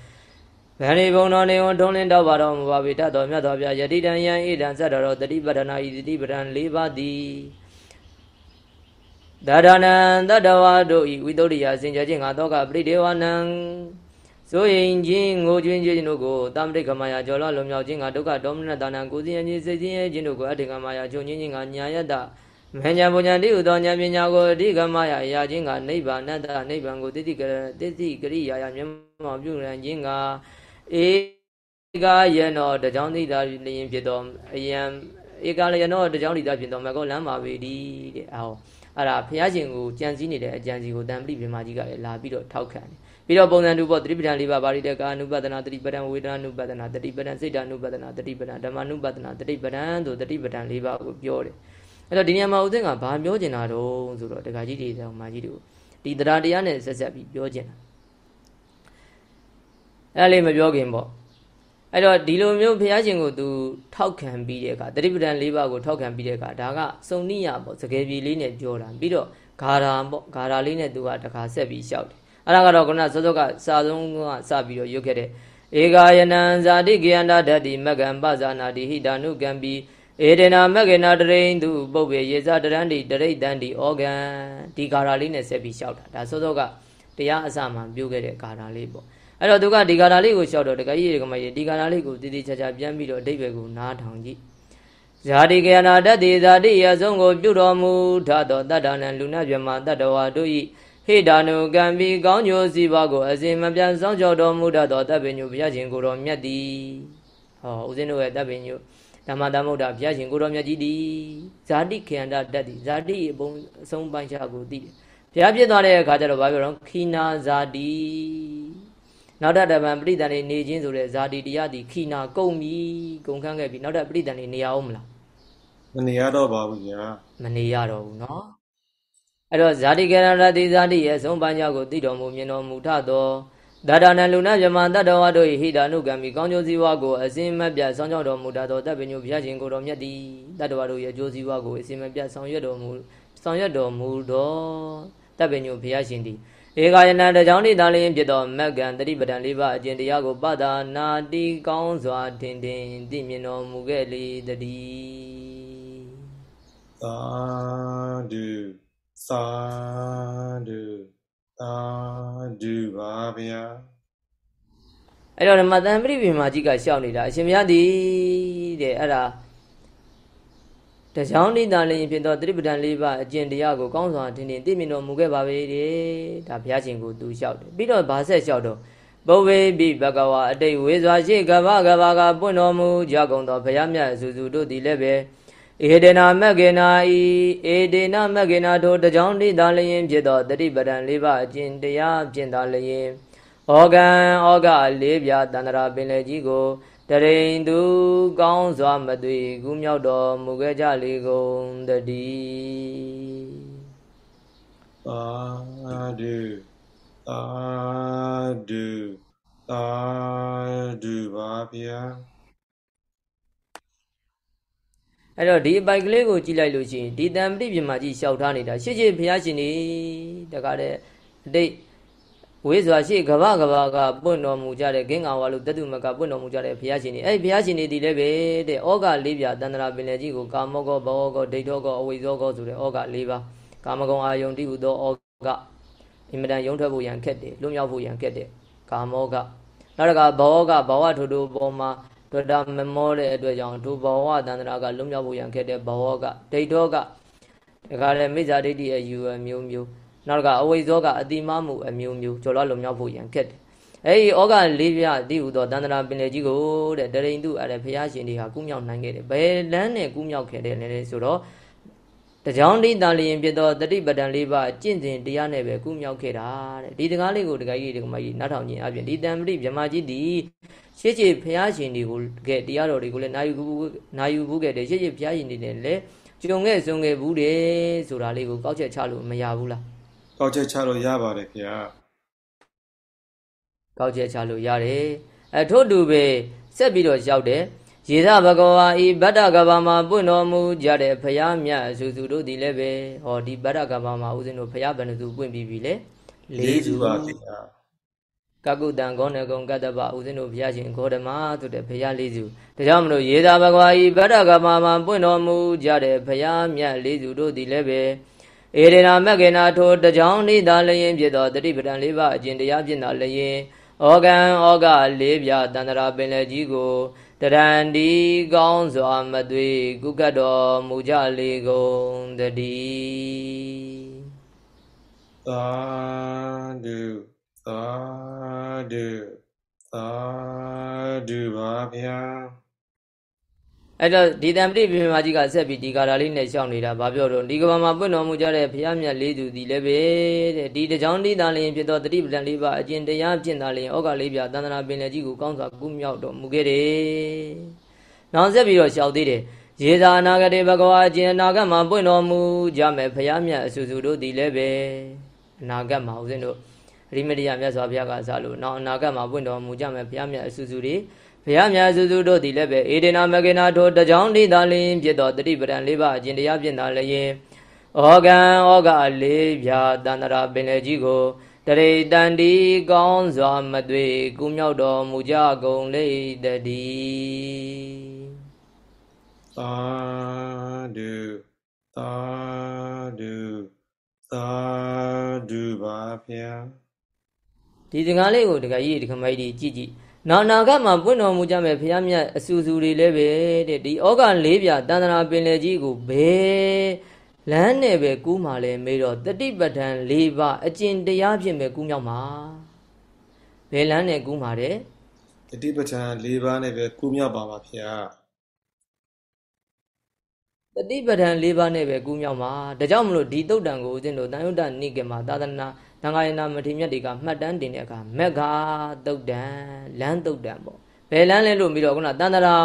Speaker 1: ဗန္ဒီဘုံတော်နေဝန်ထုံးလင်းတော့ပါတော်မူပါပြီတတ်တော်မြတ်တော်ဗျာယတိတံယံဣဒံဇတ်တော်တတိပဒနာဤတတိပဒံ၄ပါးသည် ဒါဒနံတတဝါတို့ဤဝိသုဒ္ဓိယစင်ကြခြင်းငါတော့ကပရိဒေဝနံဆိုရင်ချင်းငိုကြွင်းခြင်းတို့ကိုတာမတိကမာယာကျော်လွလွန်မြောက်ခြင်းကဒုက္ခဒေါမနတာနံကိုစီရင်ခြင်းစိတ်စင်းရဲခြင်းတို့ကိုအဋ္ဌကမာယာချုပ်ခြင်းခြင်းကညာယတမဉ္ဇဉ်ပူဉ္ဇဉ်တိဟုသောဉာဏ်ပညာကိုအဓိကမယအရာချင်းကနိဗ္ဗာန်တနိဗ္ဗာန်ကိုတိတိကရတိတိကရိယာယမျက်မှောက်ပြုရန်ခြင်းကဧကယနောတကြောင်းသိတာလျင်ဖြစ်တော်အယံဧကလယနောတကြောင်းသိတာဖြစ်တော်မကောလမ်းပါပေသည်တဲ့အော် အဲ့ဒါဘုရားရှင်ကိုကြံစည်နေတဲ့အကြံစီကိုတန်ပိပြမကြီးကလည်းလာပြီးတော့ထောက်ခံတယ်ပြီးတော့ပုံစံတူပေါ့တတိပဒံ၄ပါးပါဠိတကာနုပဒနာတတိပဒံဝေဒနာနုပဒနာတတိပဒံစိတ်တနုပဒနာတတိပဒံဓမ္မနုပဒနာတတိပဒံဆိုတတိပဒံ၄ပါးကိုပြောတယ်အဲ့တော့ဒီနေရာမှာဦးသိန်းကဘာပြောချင်တာတော့ဆိုတော့တက္ကကြီးတွေတောင်မာကြီးတွေကိုဒီတရားတရားနဲ့ဆက်ဆက်ပြီးပြောချင်တာအဲ့လေးမပြောခင်ပေါ့ အဲ့တော့ဒီလိုမျိုးဘုရားရှင်ကိုသူထောက်ခံပြီးတဲ့အခါတတိပဒံ၄ပါးကိုထောက်ခံပြီးတဲ့အခါဒါကစုံနိယပေါ့စကယ်ပြေလေးနဲ့ပြောတာပြီးတော့ဂါရာပေါ့ဂါရာလေးနဲ့သူကတခါဆက်ပြီးလျှောက်တယ်အဲ့ဒါကတော့ခုနစောစောကစာဆုံးကစပြီးတော့ရွတ်ခဲ့တဲ့ဧကာယနံဇာတိကေယန္တဓတ္တိမကံပဇာနာတိဟိတာနုကံပိဧဒေနာမကေနာတရိန်သူပုပ္ပေရေဇတရန္တိတရိတ်တန်တိဩဂံဒီဂါရာလေးနဲ့ဆက်ပြီးလျှောက်တာဒါစောစောကတရားအစမှပြုခဲ့တဲ့ဂါရာလေးပေါ့ အဲ့တော့သူကဒီကာထာလေးကိုလျှောက်တော့တကကြီးဒီကမကြီးဒီကာထာလေးကိုတည်တည်ချာချာပြန်ပြီးတော့အတိတ်ဘက်ကိုနားထောင်ကြည့်ဇာတိကေနာတတ်တိဇာတိရဆုံးကိုပြုတော်မူထသောတတ္တနံလူနာပြမတတ္တဝါတို့ဤဟိတာနုကံပြီးကောင်းကျိုးစီးပွားကိုအစဉ်မပြတ်စောင့်ကြောတော်မူတတ်သောတပ်ပင်ညုဘုရားရှင်ကိုတော်မြတ်သည်ဟောဦးဇင်းတို့ရဲ့တပ်ပင်ညုဓမ္မသမုဒ္ဒဘုရားရှင်ကိုတော်မြတ်ကြီးသည်ဇာတိခေန္တတတ်သည်ဇာတိအပုံအဆုံးပိုင်းခြားကိုသိတယ်ဘုရားပြည့်သွားတဲ့အခါကျတော့ဘာပြောတော့ခိနာဇာတိ နောက်ထပ်တပံပရိသန်နေနေခြင်းဆိုတဲ့ဇာတိတရားဒီခိနာကုန်ပြီကုန်ခန်းခဲ့ပြီနောက်ထပ်ပရိသန်နေနေရအောင်မလား
Speaker 2: မနေရတော့ပါဘူးညာ
Speaker 1: မနေရတော့ဘူးเนาะအဲ့တော့ဇာတိကရဏတိဇာတိရဲ့ဆုံးပန်းကြောင့်ကိုသိတော်မူမြင်တော်မူထသော ဒါဒနာလူနာမြမတတ္တဝါတို့၏ဟိတာနုကံမီကောင်းကျိုးစည်းဝါကိုအစင်မပြတ်ဆောင်ကြောက်တော်မူတတ်သောတပ်ပညုဘုရားရှင်ကိုတော်မြတ်သည်တတ္တဝါတို့၏အကျိုးစည်းဝါကိုအစင်မပြတ်ဆောင်ရွက်တော်မူဆောင်ရွက်တော်မူတော်တပ်ပညုဘုရားရှင်သည် ဧကယနာတကြောင့်ဤသာလျင်ဖြစ်သောမက္ကံတတိပဒံလေးပါအကျင့်တရားကိုပတာနာတိကောင်းစွာထင်ထင်သိမြင်တော်မူခဲ့လေတည်း
Speaker 2: သာဓုသာဓုသာဓုပါဗျာ
Speaker 1: အဲ့တော့ဓမ္မတန်ပြိပိမာကြီးကရှောက်နေတာအရှင်မြတ်သည်တဲ့အဲ့ဒါ တကြောင်နိဒာလျင်ဖြစ်သောသတိပဋ္ဌာန်၄ပါးအကျင့်တရားကိုကောင်းစွာထင်ထင်သိမြင်တော်မူခဲ့ပါပေတဲ့ဒါဘုရားရှင်ကိုသူလျှောက်တယ်ပြီးတော့ဗာဆက်လျှောက်တော့ဘဝေပိဘဂဝါအတိတ်ဝေစွာရှိကဗ္ဗကဗ္ဗကပွင့်တော်မူကြကုန်သောဘုရားမြတ်အစုစုတို့သည်လည်းပဲဧဒေနာမဂေနာဤဧဒေနာမဂေနာထိုတကြောင်နိဒာလျင်ဖြစ်သောသတိပဋ္ဌာန်၄ပါးအကျင့်တရားဖြင့်သာလျင်ဩကံဩကလေးပြတန္တရာပင်လေကြီးကို တရိန်သူကောင်းစွာမသွေကူးမြောက်တော်မူခဲ့ကြလေကုန်တည်း
Speaker 2: သာဓုသာဓုသာဓုပါဗျာ
Speaker 1: အဲ့တော့ဒီအပိုက်ကလေးကိုကြည့်လိုက်လို့ရှိရင်ဒီတံပတိပြမကြီးလျှောက်ထားနေတာရှေ့ရှေ့ဘုရားရှင်နေတကားတဲ့အတိတ် ဝေးစွာရှိကဘာကဘာကပွင့်တော်မူကြတဲ့ဂင်္ဂါဝါလူတတုမကပွင့်တော်မူကြတဲ့ဘုရားရှင်တွေအဲ့ဒီဘုရားရှင်တွေဒီလည်းပဲတဲ့ဩဃလေးပြတန္တရာပင်လေကြီးကိုကာမောကောဘောကောဒိဋ္ဌောကောအဝိဇောကောဆိုတဲ့ဩဃလေးပါကာမဂုဏ်အာယုန်တိဟုသောဩဃအင်မတန်ယုံထွက်ဖို့ရန်ခက်တယ်လွတ်မြောက်ဖို့ရန်ခက်တယ်ကာမောကနောက်တကဘောကဘဝထို့ထိုပေါ်မှာတွေ့တာမမောတဲ့အတွက်ကြောင့်ဒုဘဝတန္တရာကလွတ်မြောက်ဖို့ရန်ခက်တဲ့ဘောကဒိဋ္ဌောကဒါကြတဲ့မိစ္ဆာဒိဋ္ဌိရဲ့ယူအမျိုးမျိုး နောက်တစ်ခါအဝိဇောကအတိမမှုအမျိုးမျိုးကျော်လွှတ်လုံမြောက်ဖို့ရန်ခက်တယ်အဲ့ဒီဩဃလေးပြတိဟုသောတန္တရာပင်လေကြီးကိုတဲ့တရိန်သူအဲ့ဒါဘုရားရှင်တွေဟာကုမြောက်နိုင်ခဲ့တယ်ဘယ်လမ်းနဲ့ကုမြောက်ခဲ့တယ်လဲဆိုတော့တကြောင်ဒိတန်လျင်ဖြစ်သောတတိပဒံလေးပါကျင့်စဉ်တရားနဲ့ပဲကုမြောက်ခဲ့တာတဲ့ဒီတကားလေးကိုတကကြီးဒီကမကြီးနားထောင်ခြင်းအပြင်ဒီတံပတိမြမကြီးဒီရှေ့ရှေ့ဘုရားရှင်တွေကိုကဲတရားတော်တွေကိုလည်းနာယူဘူးနာယူဘူးခဲ့တယ်ရှေ့ရှေ့ဘုရားရှင်တွေနဲ့လည်းကြုံခဲ့ဆုံခဲ့ဘူးတယ်ဆိုတာလေးကိုကောက်ချက်ချလို့မရဘူးလား
Speaker 2: ကောက်ချက်ချလို့ရပါတယ်ခင်ဗျာ
Speaker 1: ကောက်ချက်ချလို့ရတယ်အထို့တူပဲဆက်ပြီးတော့ရောက်တယ်ရေသဘဂဝါဤဗတ္တကဘာမှာပွင့်တော်မူကြတဲ့ဖရာမြတ်အစုစုတို့ဒီလည်းပဲဟောဒီဗတ္တကဘာမှာဦးဇင်းတို့ဖရာဘယ်နှစုပွင့်ပြီးပြီလဲ
Speaker 2: လေးစုပါခင်ဗျာ
Speaker 1: ကကုတံဂောဏကုံကတ္တပဦးဇင်းတို့ဘုရားရှင်ဂေါတမဆိုတဲ့ဘုရားလေးစုဒါကြောင့်မလို့ရေသာဘဂဝါဤဗတ္တကဘာမှာပွင့်တော်မူကြတဲ့ဘုရားမြတ်လေးစုတို့ဒီလည်းပဲ ဧရေနာမကေနာထိုတကြောင်နေသာလျင်ဖြစ်သောတတိပဒံလေးပါအကျင့်တရားဖြစ်သာလျင်ဩကံဩကလေးပြတန္တရာပင်လေကြီးကိုတရံဒီကောင်းစွာမသွေကုကတ်တော်မူကြလေကုန်တည်း
Speaker 2: သာဓုသာဓုသာဓုပါဗျာ
Speaker 1: အဲ့တော့ဒီတံပတိပြမကြီးကဆက်ပြီးဒီကာတာလေးနဲ့ရှောင်းနေတာဘာပြောတော့ဒီကဘာမှာပွင့်တော်မူကြတဲ့ဘုရားမြတ်လေးသူဒီလည်းပဲတဲ့ဒီတကြောင်ဒီသာလျင်ဖြစ်သောတတိပဒံလေးပါအကျင့်တရားဖြင့်သာလျင်ဩဃလေးပြသန္တနာပင်လေကြီးကိုကောင်းစွာကုမြောက်တော်မူခဲ့တယ်။နောက်ဆက်ပြီးတော့ရှောက်သေးတယ်။ရေသာအနာဂတေဘဂဝါအကျင့်အနာဂတ်မှာပွင့်တော်မူကြမယ်ဘုရားမြတ်အဆူဆူတို့ဒီလည်းပဲအနာဂတ်မှာဦးဇင်းတို့ရိမတိယမြတ်စွာဘုရားကစလို့နောက်အနာဂတ်မှာပွင့်တော်မူကြမယ်ဘုရားမြတ်အဆူဆူတွေ ဘုရားမြတ်စုစုတို့သည်လည်းပဲအေဒေနာမကေနာထိုတကြောင်ဒိသာလင်းဖြစ်သောတတိပဒံလေးပါအကျင့်တရားဖြင့်သာလျင်ဩကံဩကလေးပြာတန္တရာပင်လေကြီးကိုတရိတန်ဒီကောင်းစွာမသွေကုမြောက်တော်မူကြကုန်လေတည်း
Speaker 2: သာဓုသာဓုသာဓုပါဗျာ
Speaker 1: ဒီစကားလေးကိုတခါကြီးတခါမကြီးကြည့်ကြည့် နောက်နာကမှာပွင့်တော်မူကြမယ်ဘုရားမြတ်အဆူဆူတွေလည်းပဲတဲ့ဒီဩဃလေးပြတန္တရာပင်လေကြီးကိုဘယ်လမ်းနဲ့ပဲကူးမှလဲမေးတော့တတိပဋ္ဌာန်၄ပါးအကျင့်တရားဖြင့်ပဲကူးမြောက်မှာဘယ်လမ်းနဲ့ကူးမှာတဲ့
Speaker 2: တတိပဋ္ဌာန်၄ပါးနဲ့ပဲကူးမြောက်ပါပါဗျာ
Speaker 1: တတိပဋ္ဌာန်၄ပါးနဲ့ပဲကူးမြောက်မှာဒါကြောင့်မလို့ဒီတုတ်တန်ကိုဦးဇင်းတို့တန်ယုဒ္ဒနိကေမှာသာသနာ တန်ခါယနာမထေမြတ်တွေကမှတ်တမ်းတင်တဲ့အခါမက်ဂါတုတ်တန်လမ်းတုတ်တန်ပေါ့ဘယ်လမ်းလဲလို့ပြီးတော့ခုနတန်တရာ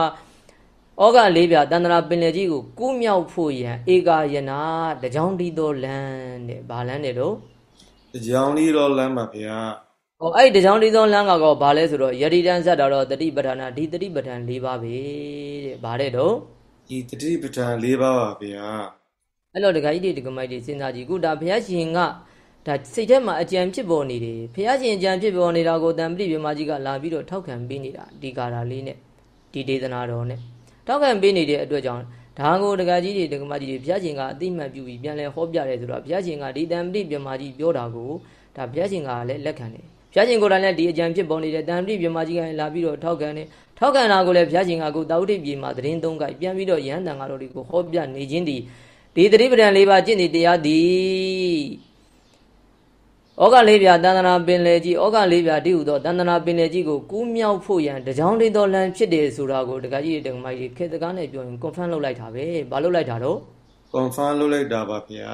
Speaker 1: ဩဃလေးပြတန်တရာပင်လေကြီးကိုကူးမြောက်ဖို့ရန်ဧကာယနာတကြောင်တီတော်လမ်းတဲ့ဘာလမ်းတဲ့တော့
Speaker 2: တကြောင်တီတော်လမ်းပါဗျာ
Speaker 1: ဩဟောအဲ့ဒီတကြောင်ဒီသောလမ်းကတော့ဘာလဲဆိုတော့ယတိတန်ဇတ်တာတော့တတိပဋ္ဌာနာဒီတတိပဋ္ဌာန်၄ပါးပဲတဲ့ဘာတဲ့တော့
Speaker 2: ဒီတတိပဋ္ဌာန်၄ပါးပါဗျာ
Speaker 1: အဲ့တော့ဒကာကြီးတွေဒကာမကြီးတွေစဉ်းစားကြည့်ခုဒါဘုရားရှင်က ဒါစိတ်ထဲမှာအကြံဖြစ်ပေါ်နေတယ်ဘုရားရှင်အကြံဖြစ်ပေါ်နေတာကိုတန်ပရိပြမကြီးကလာပြီးတော့ထောက်ခံပေးနေတာဒီကာရာလေးနဲ့ဒီဒေသနာတော်နဲ့ထောက်ခံပေးနေတဲ့အတွက်ကြောင့်ဒါကိုဒကာကြီးတွေဒကာမကြီးတွေဘုရားရှင်ကအတိမတ်ပြုပြီးပြန်လဲဟောပြတယ်ဆိုတော့ဘုရားရှင်ကဒီတန်ပရိပြမကြီးပြောတာကိုဒါဘုရားရှင်ကလည်းလက်ခံတယ်ဘုရားရှင်ကိုယ်တိုင်လည်းဒီအကြံဖြစ်ပေါ်နေတဲ့တန်ပရိပြမကြီးကလာပြီးတော့ထောက်ခံတယ်ထောက်ခံတာကိုလည်းဘုရားရှင်ကကိုတာဝတိပြေမှာသတင်းသုံးကြပြန်ပြီးတော့ရဟန္တန်တော်တွေကိုဟောပြနေခြင်းဒီဒီတတိပဒံ၄ပါးကျင့်နေတရားသည် ဩဃလေးပြတန္တနာပင်လေကြီးဩဃလေးပြတည်ဟူသောတန္တနာပင်လေကြီးကိုကူးမြောက်ဖို့ရန်တကြောင်လေးတော်လန်ဖြစ်တယ်ဆိုတာကိုတကကြီးတကမကြီးခေတကားနဲ့ပြောရင် confirm လုပ်လိုက်တာပဲဘာလုပ်လိုက်တာတော့
Speaker 2: confirm လုပ်လိုက်တာပါဗျာ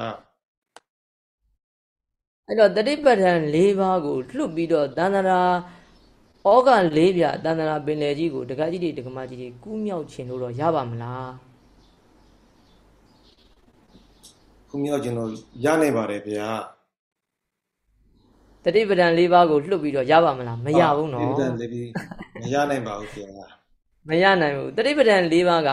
Speaker 1: အဲ့တော့တတိပဋ္ဌာန်၄ပါးကိုလွတ်ပြီးတော့တန္တရာဩဃလေးပြတန္တရာပင်လေကြီးကိုတကကြီးတကမကြီးကူးမြောက်ခြင်းလို့တော့ရပါမလား
Speaker 2: ကူးမြောက်ခြင်းလို့ရနိုင်ပါတယ်ဗျာ
Speaker 1: တတိပဒံ၄ပါးကိုလွတ်ပြီးတော့ရပါမလားမရဘူးနော်တတိပဒံ၄
Speaker 2: ပြီးမရနိုင်ပါဘူးခင်ဗျာ
Speaker 1: မရနိုင်ဘူးတတိပဒံ၄ပါးက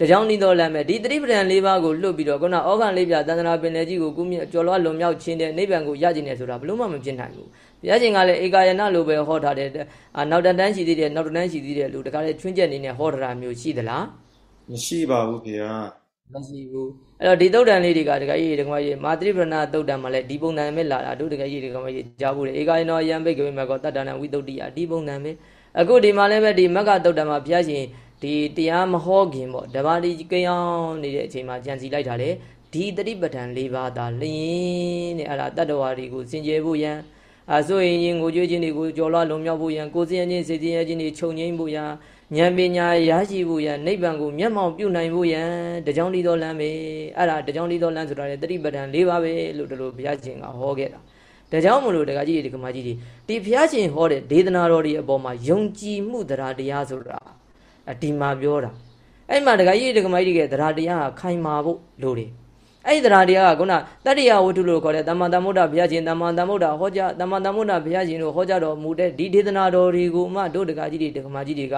Speaker 1: တကြောင်ဤတော်လမ်းမဲ့ဒီတတိပဒံ၄ပါးကိုလွတ်ပြီးတော့ခုနဩဃလေးပြတန္တရာပင်လေကြီးကိုကုမြကျော်လွှားလွန်မြောက်ခြင်းတဲ့နိဗ္ဗာန်ကိုရကျင်တယ်ဆိုတာဘလို့မှမဖြစ်နိုင်ဘူးဘုရားရှင်ကလည်းဧကာယနာလိုပဲဟောထားတယ်အာနောက်တန်းရှိသေးတယ်နောက်တန်းရှိသေးတယ်လို့တခါလေချွင်းချက်နေနဲ့ဟောထားတာမျိုးရှိသလား
Speaker 2: မရှိပါဘူးခင်ဗျာ
Speaker 1: မရှိဘူးအဲ့တော့ဒီသုတ်တန်လေးတွေကတကကြီးတကမကြီးမာတိပရဏသုတ်တန်မှာလည်းဒီပုံစံပဲလာတာတို့တကကြီးတကမကြီးကြားဖို့လေဧကယနောယံဘိကဝိမကောတတ္တနာဝိတုဒ္ဓိယဒီပုံစံပဲအခုဒီမှာလည်းပဲဒီမက္ကသုတ်တန်မှာဘုရားရှင်ဒီတရားမဟောခင်ပေါ့ဓမ္မဒီကိယောင်းနေတဲ့အချိန်မှာကြံစီလိုက်တာလေဒီတတိပဋ္ဌာန်၄ပါးသာလျင်တဲ့အဲ့ဒါတတ္တဝါတွေကိုစင်ကြယ်ဖို့ယံအဆိုရင်ရင်ကိုကြွေးခြင်းတွေကိုကြော်လွှားလုံမြောက်ဖို့ယံကိုစင်ရင်စေစင်ရခြင်းတွေခြုံငိမ့်ဖို့ယံ ဉာဏ်ပညာရရှိဖို့ရန်နိဗ္ဗာန်ကိုမျက်မှောင်ပြုနိုင်ဖို့ရန်တကြောင်ဒီတော်လမ်းပဲအဲ့ဒါတကြောင်ဒီတော်လမ်းဆိုတာလေတတိပဒံ၄ပါးပဲလို့တို့လိုဘုရားရှင်ကဟောခဲ့တာဒါကြောင့်မလို့တကကြီးဒီကမာကြီးဒီဒီဘုရားရှင်ဟောတဲ့ဒေသနာတော်ဒီအပေါ်မှာယုံကြည်မှုတရားတရားဆိုတာဒီမှာပြောတာအဲ့မှာတကကြီးဒီကမာကြီးကတရားတရားကခိုင်မာဖို့လိုတယ်အဲ့ဒီတရားတရားကခုနတတ္တိယဝတ္ထုလို့ခေါ်တဲ့တမ္မာတမ္မုဒ္ဒဘုရားရှင်တမ္မာတမ္မုဒ္ဒဟောကြားတမ္မာတမ္မုဒ္ဒဘုရားရှင်တို့ဟောကြားတော်မူတဲ့ဒီဒေသနာတော်တွေကိုမှတို့တကကြီးဒီကမာကြီးတွေက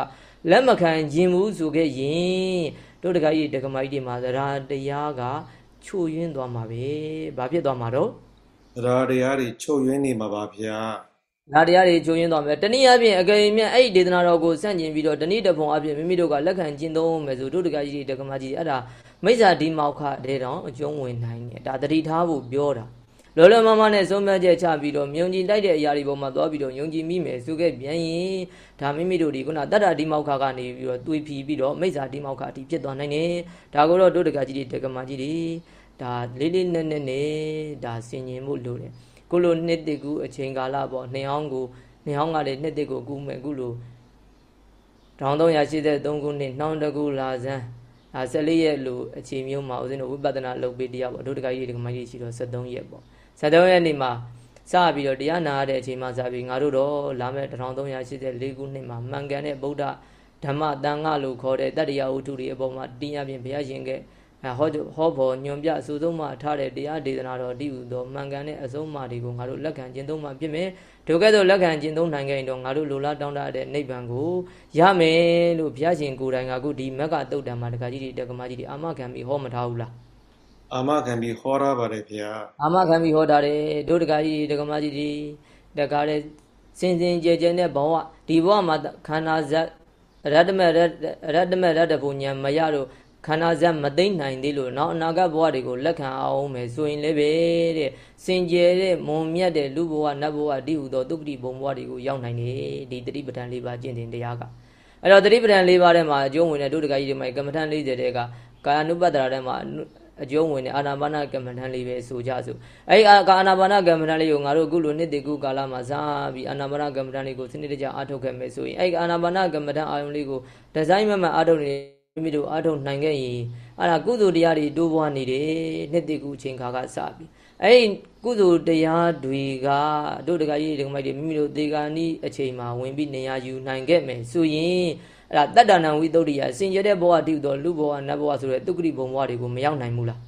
Speaker 1: လက်မခံခြင်းဘူးဆိုခဲ့ရင်တို့တကကြီးတကမကြီးတွေမှာသရာတရားကချို့ယွင်းသွားမှာပဲဘာဖြစ်သွားမှာတော့
Speaker 2: သရာတရားတွေချို့ယွင်းနေမှာပါဗျာ
Speaker 1: နာတရားတွေချိုးရင်းသွားမယ်တနည်းအားဖြင့်အကယ်၍အဲ့ဒီဒေသနာတော်ကိုစန့်ကျင်ပြီးတော့တနည်းတစ်ပုံအပြင်မိမိတို့ကလက်ခံကျင့်သုံးမယ်ဆိုတို့တကကြီးတွေတကမကြီးအဲ့ဒါမိစ္ဆာဒီမောက်ခတဲ့တောင်အကျုံးဝင်နိုင်တယ်ဒါတတိထားဖို့ပြောတာ လောလောမမနဲ့ဆုံးဖြတ်ချက်ချပြီးတော့မြုံကြည်တိုက်တဲ့အရာတွေပေါ်မှာသွားပြီးတော့ယုံကြည်မိမယ်ဆိုခဲ့ပြန်ရင်ဒါမိမိတို့ဒီခုနတတ္တဒီမောက္ခကနေပြီးတော့တွေးဖြီးပြီးတော့မိစ္ဆာဒီမောက္ခအထိဖြစ်သွားနိုင်တယ်ဒါကိုတော့တို့တကကြီးတွေတကမာကြီးတွေဒါလေးလေးနက်နက်နဲ့ဒါဆင်ញင်မှုလို့တယ်ကိုလိုနှစ်တကူအချိန်ကာလပေါ့နှင်းအောင်ကိုနှင်းအောင်ကလည်းနှစ်တကူကူမယ်ခုလို1383ခုနှစ်နှောင်းတကူလာဇန်းအာ14ရက်လို့အချိန်မျိုးမှာဦးဇင်းတို့ဝိပဿနာလုပ်ပေးတရားပေါ့တို့တကကြီးဒီကမကြီးရှိတော့73ရက်ပေါ့ 73ရက်နေ့မှာစပြီးတော့တရားနာရတဲ့အချိန်မှာစပြီးငါတို့တော့လာမဲ့1384ခုနှစ်မှာမှန်ကန်တဲ့ဗုဒ္ဓဓမ္မတန်ခါလို့ခေါ်တဲ့တတ္တရာဝတ္ထုတွေအပေါ်မှာတင်းရပြင်ဘုရားရှင်ကဟောဟောဖို့ညွန်ပြအစုသုံးမှထားတဲ့တရားဒေသနာတော်တည်ဟူသောမှန်ကန်တဲ့အဆုံးအမတွေကိုငါတို့လက်ခံကျင့်သုံးမှဖြစ်မယ်ဒုကဲ့သို့လက်ခံကျင့်သုံးနိုင်ကြရင်တော့ငါတို့လိုလားတောင်းတတဲ့နိဗ္ဗာန်ကိုရမယ်လို့ဘုရားရှင်ကိုယ်တိုင်ကအခုဒီမက္ကတုတ်တံမှာတခါကြီးတွေတက္ကမကြီးတွေအာမခံပြီးဟောမထားဘူးလား
Speaker 2: အာမခံပြီးဟောရပါတယ်ဗျာ
Speaker 1: အာမခံပြီးဟောတာတယ်ဒုဒကာကြီးဒကမကြီးဒီတကားတဲ့စင်စင်ကြဲကြဲနဲ့ဘဝဒီဘဝမှာခန္ဓာဇက်ရတ္တမရတ္တမရတ္တဘုံညာမရတော့ခန္ဓာဇက်မသိမ့်နိုင်သေးလို့နောက်အနာဂတ်ဘဝတွေကိုလက်ခံအောင်မယ်ဆိုရင်လည်းပဲတဲ့စင်ကြယ်တဲ့မွန်မြတ်တဲ့လူဘဝနတ်ဘဝဒီဟုသောတုပ္ပတိဘုံဘဝတွေကိုရောက်နိုင်တယ်ဒီတတိပဋ္ဌာန်၄ပါးကျင့်တဲ့တရားကအဲ့တော့တတိပဋ္ဌာန်၄ပါးထဲမှာအကျုံးဝင်တဲ့ဒုဒကာကြီးတွေမှာကမ္မထန်40တဲ့ကကာယ ानु ပတ္တရာထဲမှာ အကျုံးဝင်တဲ့အာနာပါနကမ္မထန်လေးပဲဆိုကြစို့အဲ့ဒီအာနာပါနကမ္မထန်လေးကိုငါတို့အခုလိုနှစ်တကူကာလမှာစားပြီးအာနာပါနကမ္မထန်လေးကိုစနစ်တကျအားထုတ်ခဲ့မယ်ဆိုရင်အဲ့ဒီအာနာပါနကမ္မထန်အာယုံလေးကိုဒီဇိုင်းမမှန်အားထုတ်နေမိမိတို့အားထုတ်နိုင်ခဲ့ရင်အဲ့ဒါကုသိုလ်တရားတွေတိုးပွားနေတယ်နှစ်တကူအချိန်ခါကစပြီးအဲ့ဒီကုသိုလ်တရားတွေကတို့တကကြီးဒကမိုက်တွေမိမိတို့ဒေဂာနီအချိန်မှာဝင်ပြီးနေရာယူနိုင်ခဲ့မယ်ဆိုရင် အဲ့ဒါတတ္တနာဝိသုဒ္ဓိယစင်ကြတဲ့ဘဝတိတော်လူဘဝနတ်ဘဝဆိုတဲ့တုက္ကတိဘုံဘဝတွေကိုမရောက်နိုင်ဘူးလား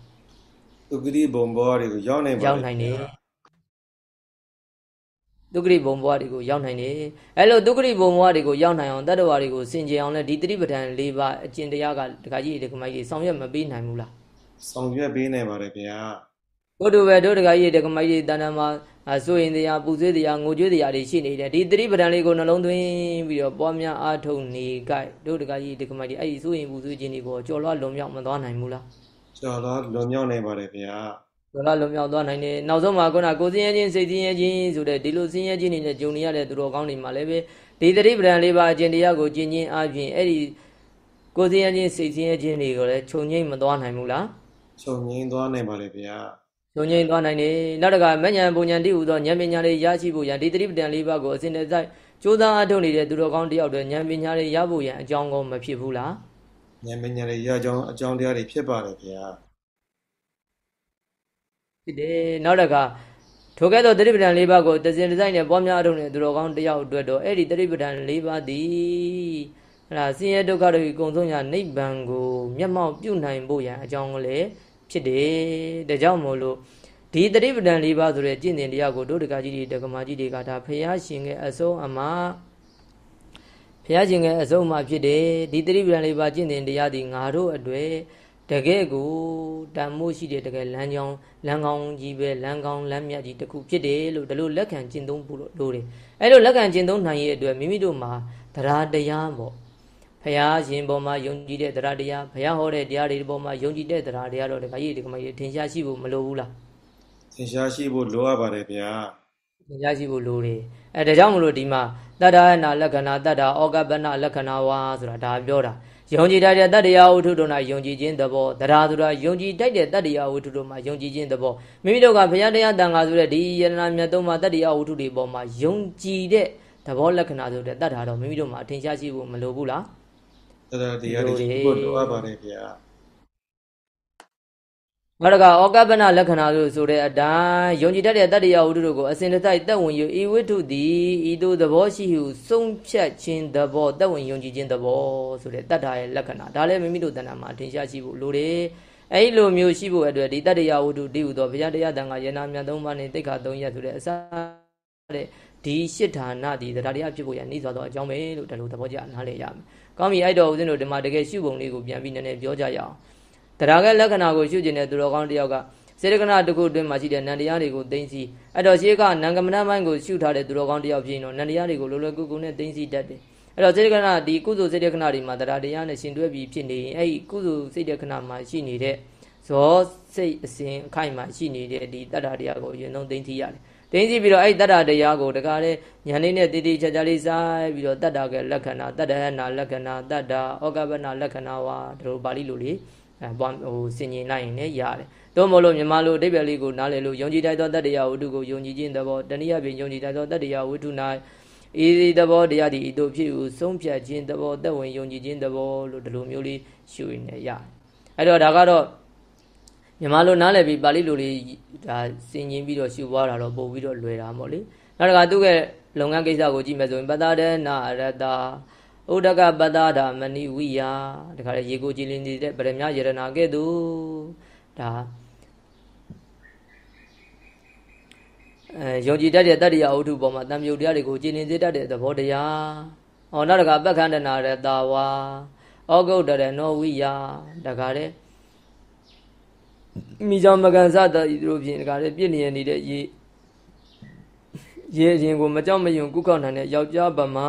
Speaker 2: တုက္ကတိဘုံဘဝတွေကိုရောက်နိုင်ပါ
Speaker 1: ရောက်နိုင်တယ်ဒုက္ခရိဘုံဘဝတွေကိုရောက်နိုင်တယ်အဲ့လိုဒုက္ခရိဘုံဘဝတွေကိုရောက်နိုင်အောင်တတ္တဝါတွေကိုစင်ကြယ်အောင်လဲဒီတတိပဒံ၄ပါးအကျင့်တရားကဒကာကြီးဒကာမကြီးဆောင်ရွက်မပေးနိုင်ဘူးလား
Speaker 2: ဆောင်ရွက်ပေးနိုင်ပါတယ်ဗျာ
Speaker 1: ဘုဒ္ဓဘေတို့ဒကာကြီးဒကာမကြီးတဏ္ဍမှာ ဆိုရင်တရားပူဆွေးတရားငိုကြွေးတရားတွေရှိနေတယ်ဒီတတိပဒံလေးကိုနှလုံးသွင်းပြီးတော့ပွားများအားထုတ်နေကြတို့ဒကာကြီးဒကာမကြီးအဲ့ဒီဆိုရင်ပူဆွေးခြင်းတွေကိုကြော်လွှတ်လွန်မြောက်မသွားနိုင်ဘူးလား
Speaker 2: ကျော်လွှတ်လွန်မြောက်နိုင်ပါတယ်ဗျာ
Speaker 1: ဒေါ်လာလွန်မြောက်သွားနိုင်တယ်နောက်ဆုံးမှာခုနကိုစင်းရဲချင်းစိတ်စင်းရဲချင်းဆိုတဲ့ဒီလိုစင်းရဲချင်းတွေနဲ့ဂျုံနေရတဲ့သူတော်ကောင်းတွေမှာလည်းပဲဒီတတိပဒံလေးပါအကျင့်တရားကိုကျင့်ချင်းအပြင်အဲ့ဒီကိုစင်းရဲချင်းစိတ်စင်းရဲချင်းတွေကိုလည်းခြုံငိမ့်မသွားနိုင်ဘူးလား
Speaker 2: ခြုံငိမ့်သွားနိုင်ပါလေဗျာ
Speaker 1: ခြုံငိ မ့်သွားနိုင်တယ်နောက်တကမဉ္ဇဉ်ပုံဉ္ဇဉ်တိဟူသောဉာဏ်ပညာလေးရရှိဖို့ရန်ဒီတတိပဒံလေးပါကိုအစဉ်တစိုက်ကြိုးစားအထုတ်နေတဲ့သူတော်ကောင်းတယောက်တွေဉာဏ်ပညာလေးရဖို့ရန်အကြောင်းကောမဖြစ်ဘူးလား
Speaker 2: ဉာဏ်ပညာလေးရကြောင်းအကြောင်းတရားတွေဖြစ်ပါတယ်ဗျာ
Speaker 1: ဖြစ်တယ်နောက်တစ်ခါထိုကဲ့သို့တတိပဒံ၄ပါးကိုတစင်ဒီဇိုင်းနဲ့ပွားများအထုံးတဲ့သူတော်ကောင်းတယောက်အတွက်တော့အဲ့ဒီတတိပဒံ၄ပါးသည်ဟလာဆင်းရဲဒုက္ခတွေကုံဆုံးရာနိဗ္ဗာန်ကိုမျက်မှောက်ပြုနိုင်ဖို့ရန်အကြောင်းကိုလည်း ဖြစ်တယ်ဒါကြောင့်မို့လို့ဒီတတိပဒံ၄ပါးဆိုတဲ့ကျင့်စဉ်တရားကိုတို့တက္ကကြီးတွေတက္ကမကြီးတွေကဒါဖះရှင်ရဲ့အဆုံးအမဖះရှင်ရဲ့အဆုံးအမဖြစ်တယ်ဒီတတိပဒံ၄ပါးကျင့်စဉ်တရားဒီငါတို့အတွေ့တကယ်ကိုတန်မိုးရှိတဲ့တကယ်လမ်းကြောင်းလမ်းကောင်းကြီးပဲလမ်းကောင်းလမ်းမြတ်ကြီးတစ်ခုဖြစ်တယ်လို့ဒီလိုလက်ခံကျင့်သုံးဖို့လို့တယ်အဲ့လိုလက်ခံကျင့်သုံးနိုင်ရဲ့အတွက်မိမိတို့မှာတရားတရားပေါ့ ဖရာရှင်ပေါ်မှာယုံကြည်တဲ့တရားတရားဖရာဟောတဲ့တရားတွေပေါ်မှာယုံကြည်တဲ့တရားတရားတော့တခါကြီးဒီကမကြီးထင်ရှားရှိဖို့မလိုဘူးလား
Speaker 2: ထင်ရှားရှိဖို့လိုအပ်ပါတယ်ဗျာ
Speaker 1: ထင်ရှားရှိဖို့လိုတယ်အဲဒါကြောင့်မလို့ဒီမှာတတ္တနာလက္ခဏာတတ္တာဩကပ္ပနလက္ခဏာဝါဆိုတာဒါပြောတာယုံကြည်တတ်တဲ့တတ္တရားဝတ္ထုတို့၌ယုံကြည်ခြင်းသဘောတရားဆိုတာယုံကြည်တတ်တဲ့တတ္တရားဝတ္ထုတို့မှာယုံကြည်ခြင်းသဘောမိမိတို့ကဘုရားတရားတန်ခါဆိုတဲ့ဒီယန္နာမြတ်သုံးပါးတတ္တရားဝတ္ထုတွေပေါ်မှာယုံကြည်တဲ့သဘောလက္ခဏာဆိုတဲ့တတ္တာတော့မိမိတို့မှာအထင်ရှားရှိဖို့မလိုဘူးလား
Speaker 2: တရားတရားတွေရှိဖို့လိုအပ်ပါတယ်ဗျာ
Speaker 1: နောက်တကဩကပ္ပနလက္ခဏာလို့ဆိုတဲ့အတိုင်းယုံကြည်တတ်တဲ့တတ္တရာဝတ္ထုတို့ကိုအစဉ်တစိုက်တက်ဝင်ယူဤဝိတ္ထုသည်ဤသို့သဘောရှိဟုဆုံးဖြတ်ခြင်းသဘောတက်ဝင်ယုံကြည်ခြင်းသဘောဆိုတဲ့တတ္တာရဲ့လက္ခဏာဒါလည်းမိမိတို့တဏ္ဍာမှာအထင်ရှားရှိဖို့လိုတယ်အဲ့လိုမျိုးရှိဖို့အတွက်ဒီတတ္တရာဝတ္ထုတည်ဟူသောဘုရားတရားတန်ခါယနာမြတ်သုံးပါးနဲ့တိတ်ခါသုံးရက်ဆိုတဲ့အစ တဲ့ဒီရှစ်ဌာနဒီတရားတရားဖြစ်ဖို့ရနှိစွာသောအကြောင်းပဲလို့ဒါလိုသဘောကျနားလည်ရမယ်။ကောင်းပြီအဲ့တော့ဦးဇင်းတို့ဒီမှာတကယ်ရှုပုံလေးကိုပြန်ပြီးနည်းနည်းပြောကြရအောင်။တရားကလက္ခဏာကိုရှုကျင်တဲ့သူတော်ကောင်းတယောက်ကစေတကနာတစ်ခုအတွင်းမှာရှိတဲ့နန္တရားတွေကိုသိသိအဲ့တော့ရှေးကနံကမဏမိုင်းကိုရှုထားတဲ့သူတော်ကောင်းတယောက်ဖြစ်ရင်တော့နန္တရားတွေကိုလောလောကူကူနဲ့သိသိတတ်တယ်အဲ့တော့စေတကနာဒီကုသိုလ်စေတကနာတွေမှာတရားတရားနဲ့ရှင်တွဲပြီးဖြစ်နေရင်အဲ့ဒီကုသိုလ်စေတကနာမှာရှိနေတဲ့ဇောစိတ်အစဉ်အခိုက်မှာရှိနေတဲ့ဒီတတ္တတရားကိုအရင်ဆုံးသိသိရတယ် သိသိပြီးတော့အဲ့တတ္တတရားကိုတကားလဲညာလေးနဲ့တည်တည်ချာချာလေးစားပြီးတော့တတ္တကလက္ခဏာတတ္တဟနာလက္ခဏာတတ္တဩကပနာလက္ခဏာဝါတို့ပါဠိလိုလေးအဲဟိုစင်ញင်လိုက်ရင်လည်းရတယ်သို့မဟုတ်လို့မြန်မာလိုအဓိပ္ပာယ်လေးကိုနားလည်လို့ယုံကြည်တိုက်သောတတ္တရားဝတ္ထုကိုယုံကြည်ခြင်းသဘောတဏှိယပင်ယုံကြည်တိုက်သောတတ္တရားဝတ္ထု၌ဤဒီသဘောတရားဒီဤတို့ဖြစ်ဟုဆုံးဖြတ်ခြင်းသဘောသက်ဝင်ယုံကြည်ခြင်းသဘောလို့ဒီလိုမျိုးလေးရှုနေရတယ်အဲ့တော့ဒါကတော့ မြန်မာလိုနားလည်ပြီးပါဠိလိုလေးဒါစင်ញင်ပြီးတော့ရှုပွားတာတော့ပို့ပြီးတော့လွယ်တာပေါ့လေနောက်တစ်ခါသူ့ရဲ့လုပ်ငန်းကိစ္စကိုကြည့်မယ်ဆိုရင်ပတ္တဒနာရတ္တာဥဒကပတ္တာဓမဏိဝိယတခါလေရေကိုကြည်လင်းနေတဲ့ဗရမယရနာကဲ့သို့ဒါအဲယုံကြည်တတ်တဲ့တတ္တရာဝတ္ထုပေါ်မှာတံမြုပ်တရားတွေကိုကြည်လင်းစေတတ်တဲ့သဘောတရားဟောနောက်တခါပက္ခန္တနာရတာဝါဩဂုတ်တရနောဝိယတခါလေ မိကြောင့်မကန်စတဤတို့ဖြင့်တခါလေပြည့်လျက်နေတဲ့ရေရေရင်ကိုမကြောက်မယုံကုခောက်နိုင်တဲ့ယောက်ျားဗမာ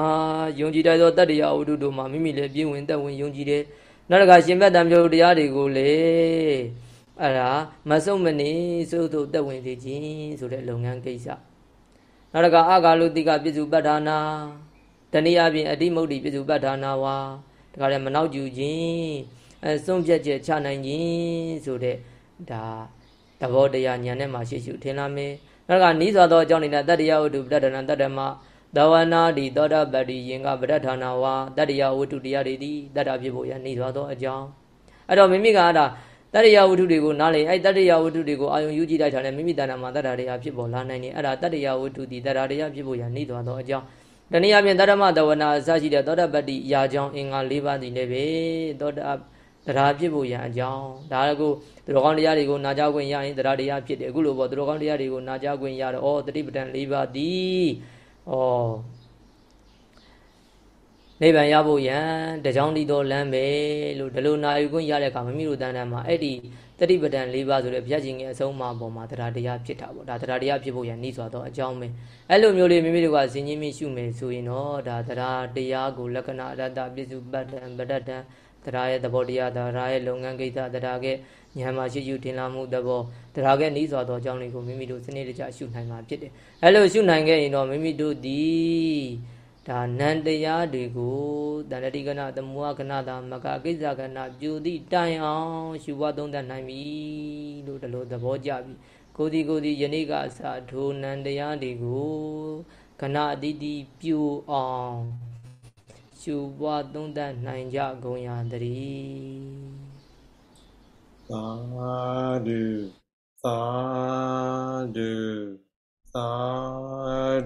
Speaker 1: ယုံကြည်တတ်သောတတ္တရားဝတ္ထုတို့မှာမိမိလည်းပြည့်ဝင်သက်ဝင်ယုံကြည်တယ်နောက်တစ်ခါရှင်ဘတ်တံမျိုးတရားတွေကိုလေအဲ့ဒါမဆုံးမနေစိုးသို့သက်ဝင်စေခြင်းဆိုတဲ့လုပ်ငန်းကိစ္စနောက်တစ်ခါအာဂါလုတိကပြစ္စုပ္ပဒါနာတနည်းအားဖြင့်အတိမုတ်တိပြစ္စုပ္ပဒါနာဝါတခါလည်းမနောက်ကျူခြင်းအဲဆုံးဖြတ်ချက်ချနိုင်ခြင်းဆိုတဲ့ ဒါသဘောတရားညာနဲ့မှရှိရှိထင်လာမယ်နောက်ကနီးစွာသောအကြောင်းနေတဲ့တတ္တယဝတ္ထုပဋ္ဌာဏတတ္တမသဝနာဒီသောတာပတ္တိယင်္ဂပဋ္ဌာဏဝါတတ္တယဝတ္ထုတရားတွေသည်တတ္တဖြစ်ဖို့ရနီးစွာသောအကြောင်းအဲ့တော့မိမိကအဲ့ဒါတတ္တယဝတ္ထုတွေကိုနားလေအဲ့တတ္တယဝတ္ထုတွေကိုအာယုံယူကြည့်လိုက်တာနဲ့မိမိတဏ္ဍာမှာတတ္တတရားဖြစ်ပေါ်လာနိုင်တယ်အဲ့ဒါတတ္တယဝတ္ထုသည်တတ္တတရားဖြစ်ဖို့ရနီးစွာသောအကြောင်းတနည်းအားဖြင့်တတ္တမတဝနာအစရှိတဲ့သောတာပတ္တိရာကြောင်းအင်္ဂါ၄ပါးသည်လည်းပဲသောတာ တရားဖြစ်ဖို့ရန်အကြောင်းဒါကိုသူတော်ကောင်းတရားတွေကိုနာကြားခွင့်ရရင်တရားတရားဖြစ်တယ်အခုလိုပေါ့သူတော်ကောင်းတရားတွေကိုနာကြားခွင့်ရတော့ဩတတိပဒံ၄ပါးသည်နိဗ္ဗာန်ရဖို့ရန်တကြောင်ဒီတော်လမ်းပဲလို့ဒီလိုနာယူခွင့်ရတဲ့အခါမမိတို့တန်တန်မှာအဲ့ဒီတတိပဒံ၄ပါးဆိုတဲ့ဘုရားရှင်ရဲ့အဆုံးအမပေါ်မှာတရားတရားဖြစ်တာပေါ့ဒါတရားတရားဖြစ်ဖို့ရန်နှီးစွာတော့အကြောင်းပဲအဲ့လိုမျိုးလေးမိမိတို့ကဇင်ကြီးမိရှုမယ်ဆိုရင်တော့ဒါတရားတရားကိုလက္ခဏာအတ္တပစ္စုပ္ပတ္တံပတ္တံ တရားရဲ့သဘောတရားတရားရဲ့လုပ်ငန်းကိစ္စတရားရဲ့ဉာဏ်မှာရှိယူထင်လာမှုသဘောတရားရဲ့နှီးစွာသောအကြောင်းလေးကိုမိမိတို့စနစ်တကျရှုနိုင်မှာဖြစ်တယ်အဲ့လိုရှုနိုင်ခဲ့ရင်တော့မိမိတို့ဒီဒါနန္တရားတွေကိုတဏှတိကနာသမုဟကနာတာမကကိစ္စကနာပြုသည့်တိုင်အောင်ရှုဘသုံးသပ်နိုင်ပြီလို့ဒီလိုသဘောကျပြီကိုဒီကိုဒီယနေ့ကအစထိုနန္တရားတွေကိုကနာအတိတိပြုအောင် ရှုဘသုံးသပ်နိုင်ကြကုန်ရတည်း
Speaker 2: သာဓုသာဓုသာ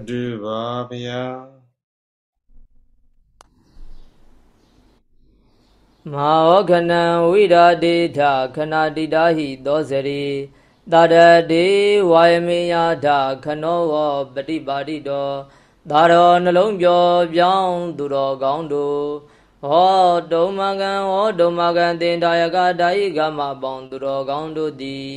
Speaker 2: ဓုပါဗျာ
Speaker 1: မဟောခဏံဝိရာဒေထခဏတိတာဟိသောစရိတာရတေဝါယမေယထခနောဝပฏิပါတိတော သာရောနှလုံးပြော ပြောင်းသူတော်ကောင်းတို့ဟောတုံမကံဟောတုံမကံတင်တာယကဒါယိကမပေါင်းသူတော်ကောင်းတို့သည်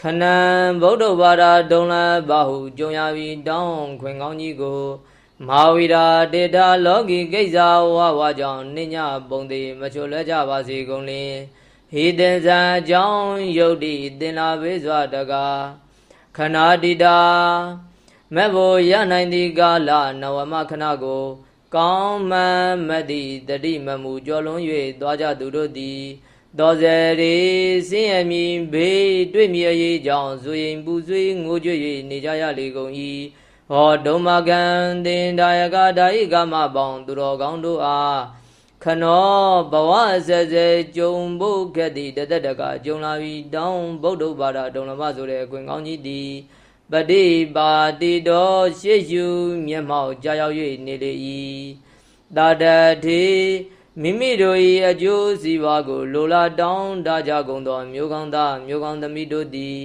Speaker 1: ခဏံဗုဒ္ဓဘာသာဒုံလဘာဟုကြုံရပြီးတောင်းခွင်ကောင်းကြီးကိုမာဝီရာတေတာလောကီကိစ္စဝဝကြောင့်နိညာပုံသေးမချိုလဲကြပါစေကုန်လင်ဟိတင်ဇံအကြောင်းယုတ်တိတင်လာဘေးစွာတကားခဏတိတာ မဲ့ဖို့ရနိုင်သည့်ကာလနဝမခဏကို ကောင်းမှန်မတိတတိမမှုကြောလွန်၍သွားကြသူတို့သည်တော်စရီစင်းအမီဘေးတွေ့မြည်ရေးကြောင့်ဇွေရင်ပူဆွေးငိုကြွ၍နေကြရလေကုန်၏ဟောဒုမကံတင်ဒါယကဒါယိကမပေါင်းသူတော်ကောင်းတို့အားခနောဘဝဆက်ဆက်ကြုံဖို့ခဲ့သည့်တသက်တကကြုံလာပြီးတောင်းဗုဒ္ဓဘာသာဒုံလမဆိုတဲ့အခွင့်ကောင်းကြီးသည် ပฏิပါတိတော်ရှေ့ယူမျက်မှောက်ကြာရောက်၍နေလေ၏တာတတိမိမိတို့၏အကျိုးစီးပွားကို လိုလားတောင်းတကြကုန်သောမျိုးကောင်းသားမျိုးကောင်းသမီးတို့သည်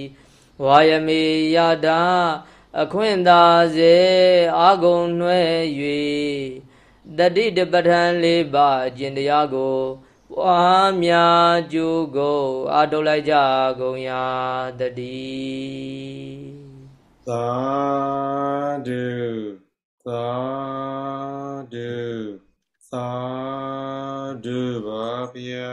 Speaker 1: ဝါယမေယတာအခွင့်သာစေအာဂုံနှွဲ၍တတိတပဋ္ဌာန်လေးပါအကျင့်တရားကိုပွားများကြိုးကိုအာထုတ်လိုက်ကြကုန်ရာတတိ
Speaker 2: Sadhu, sadhu, sadhu, bhavya.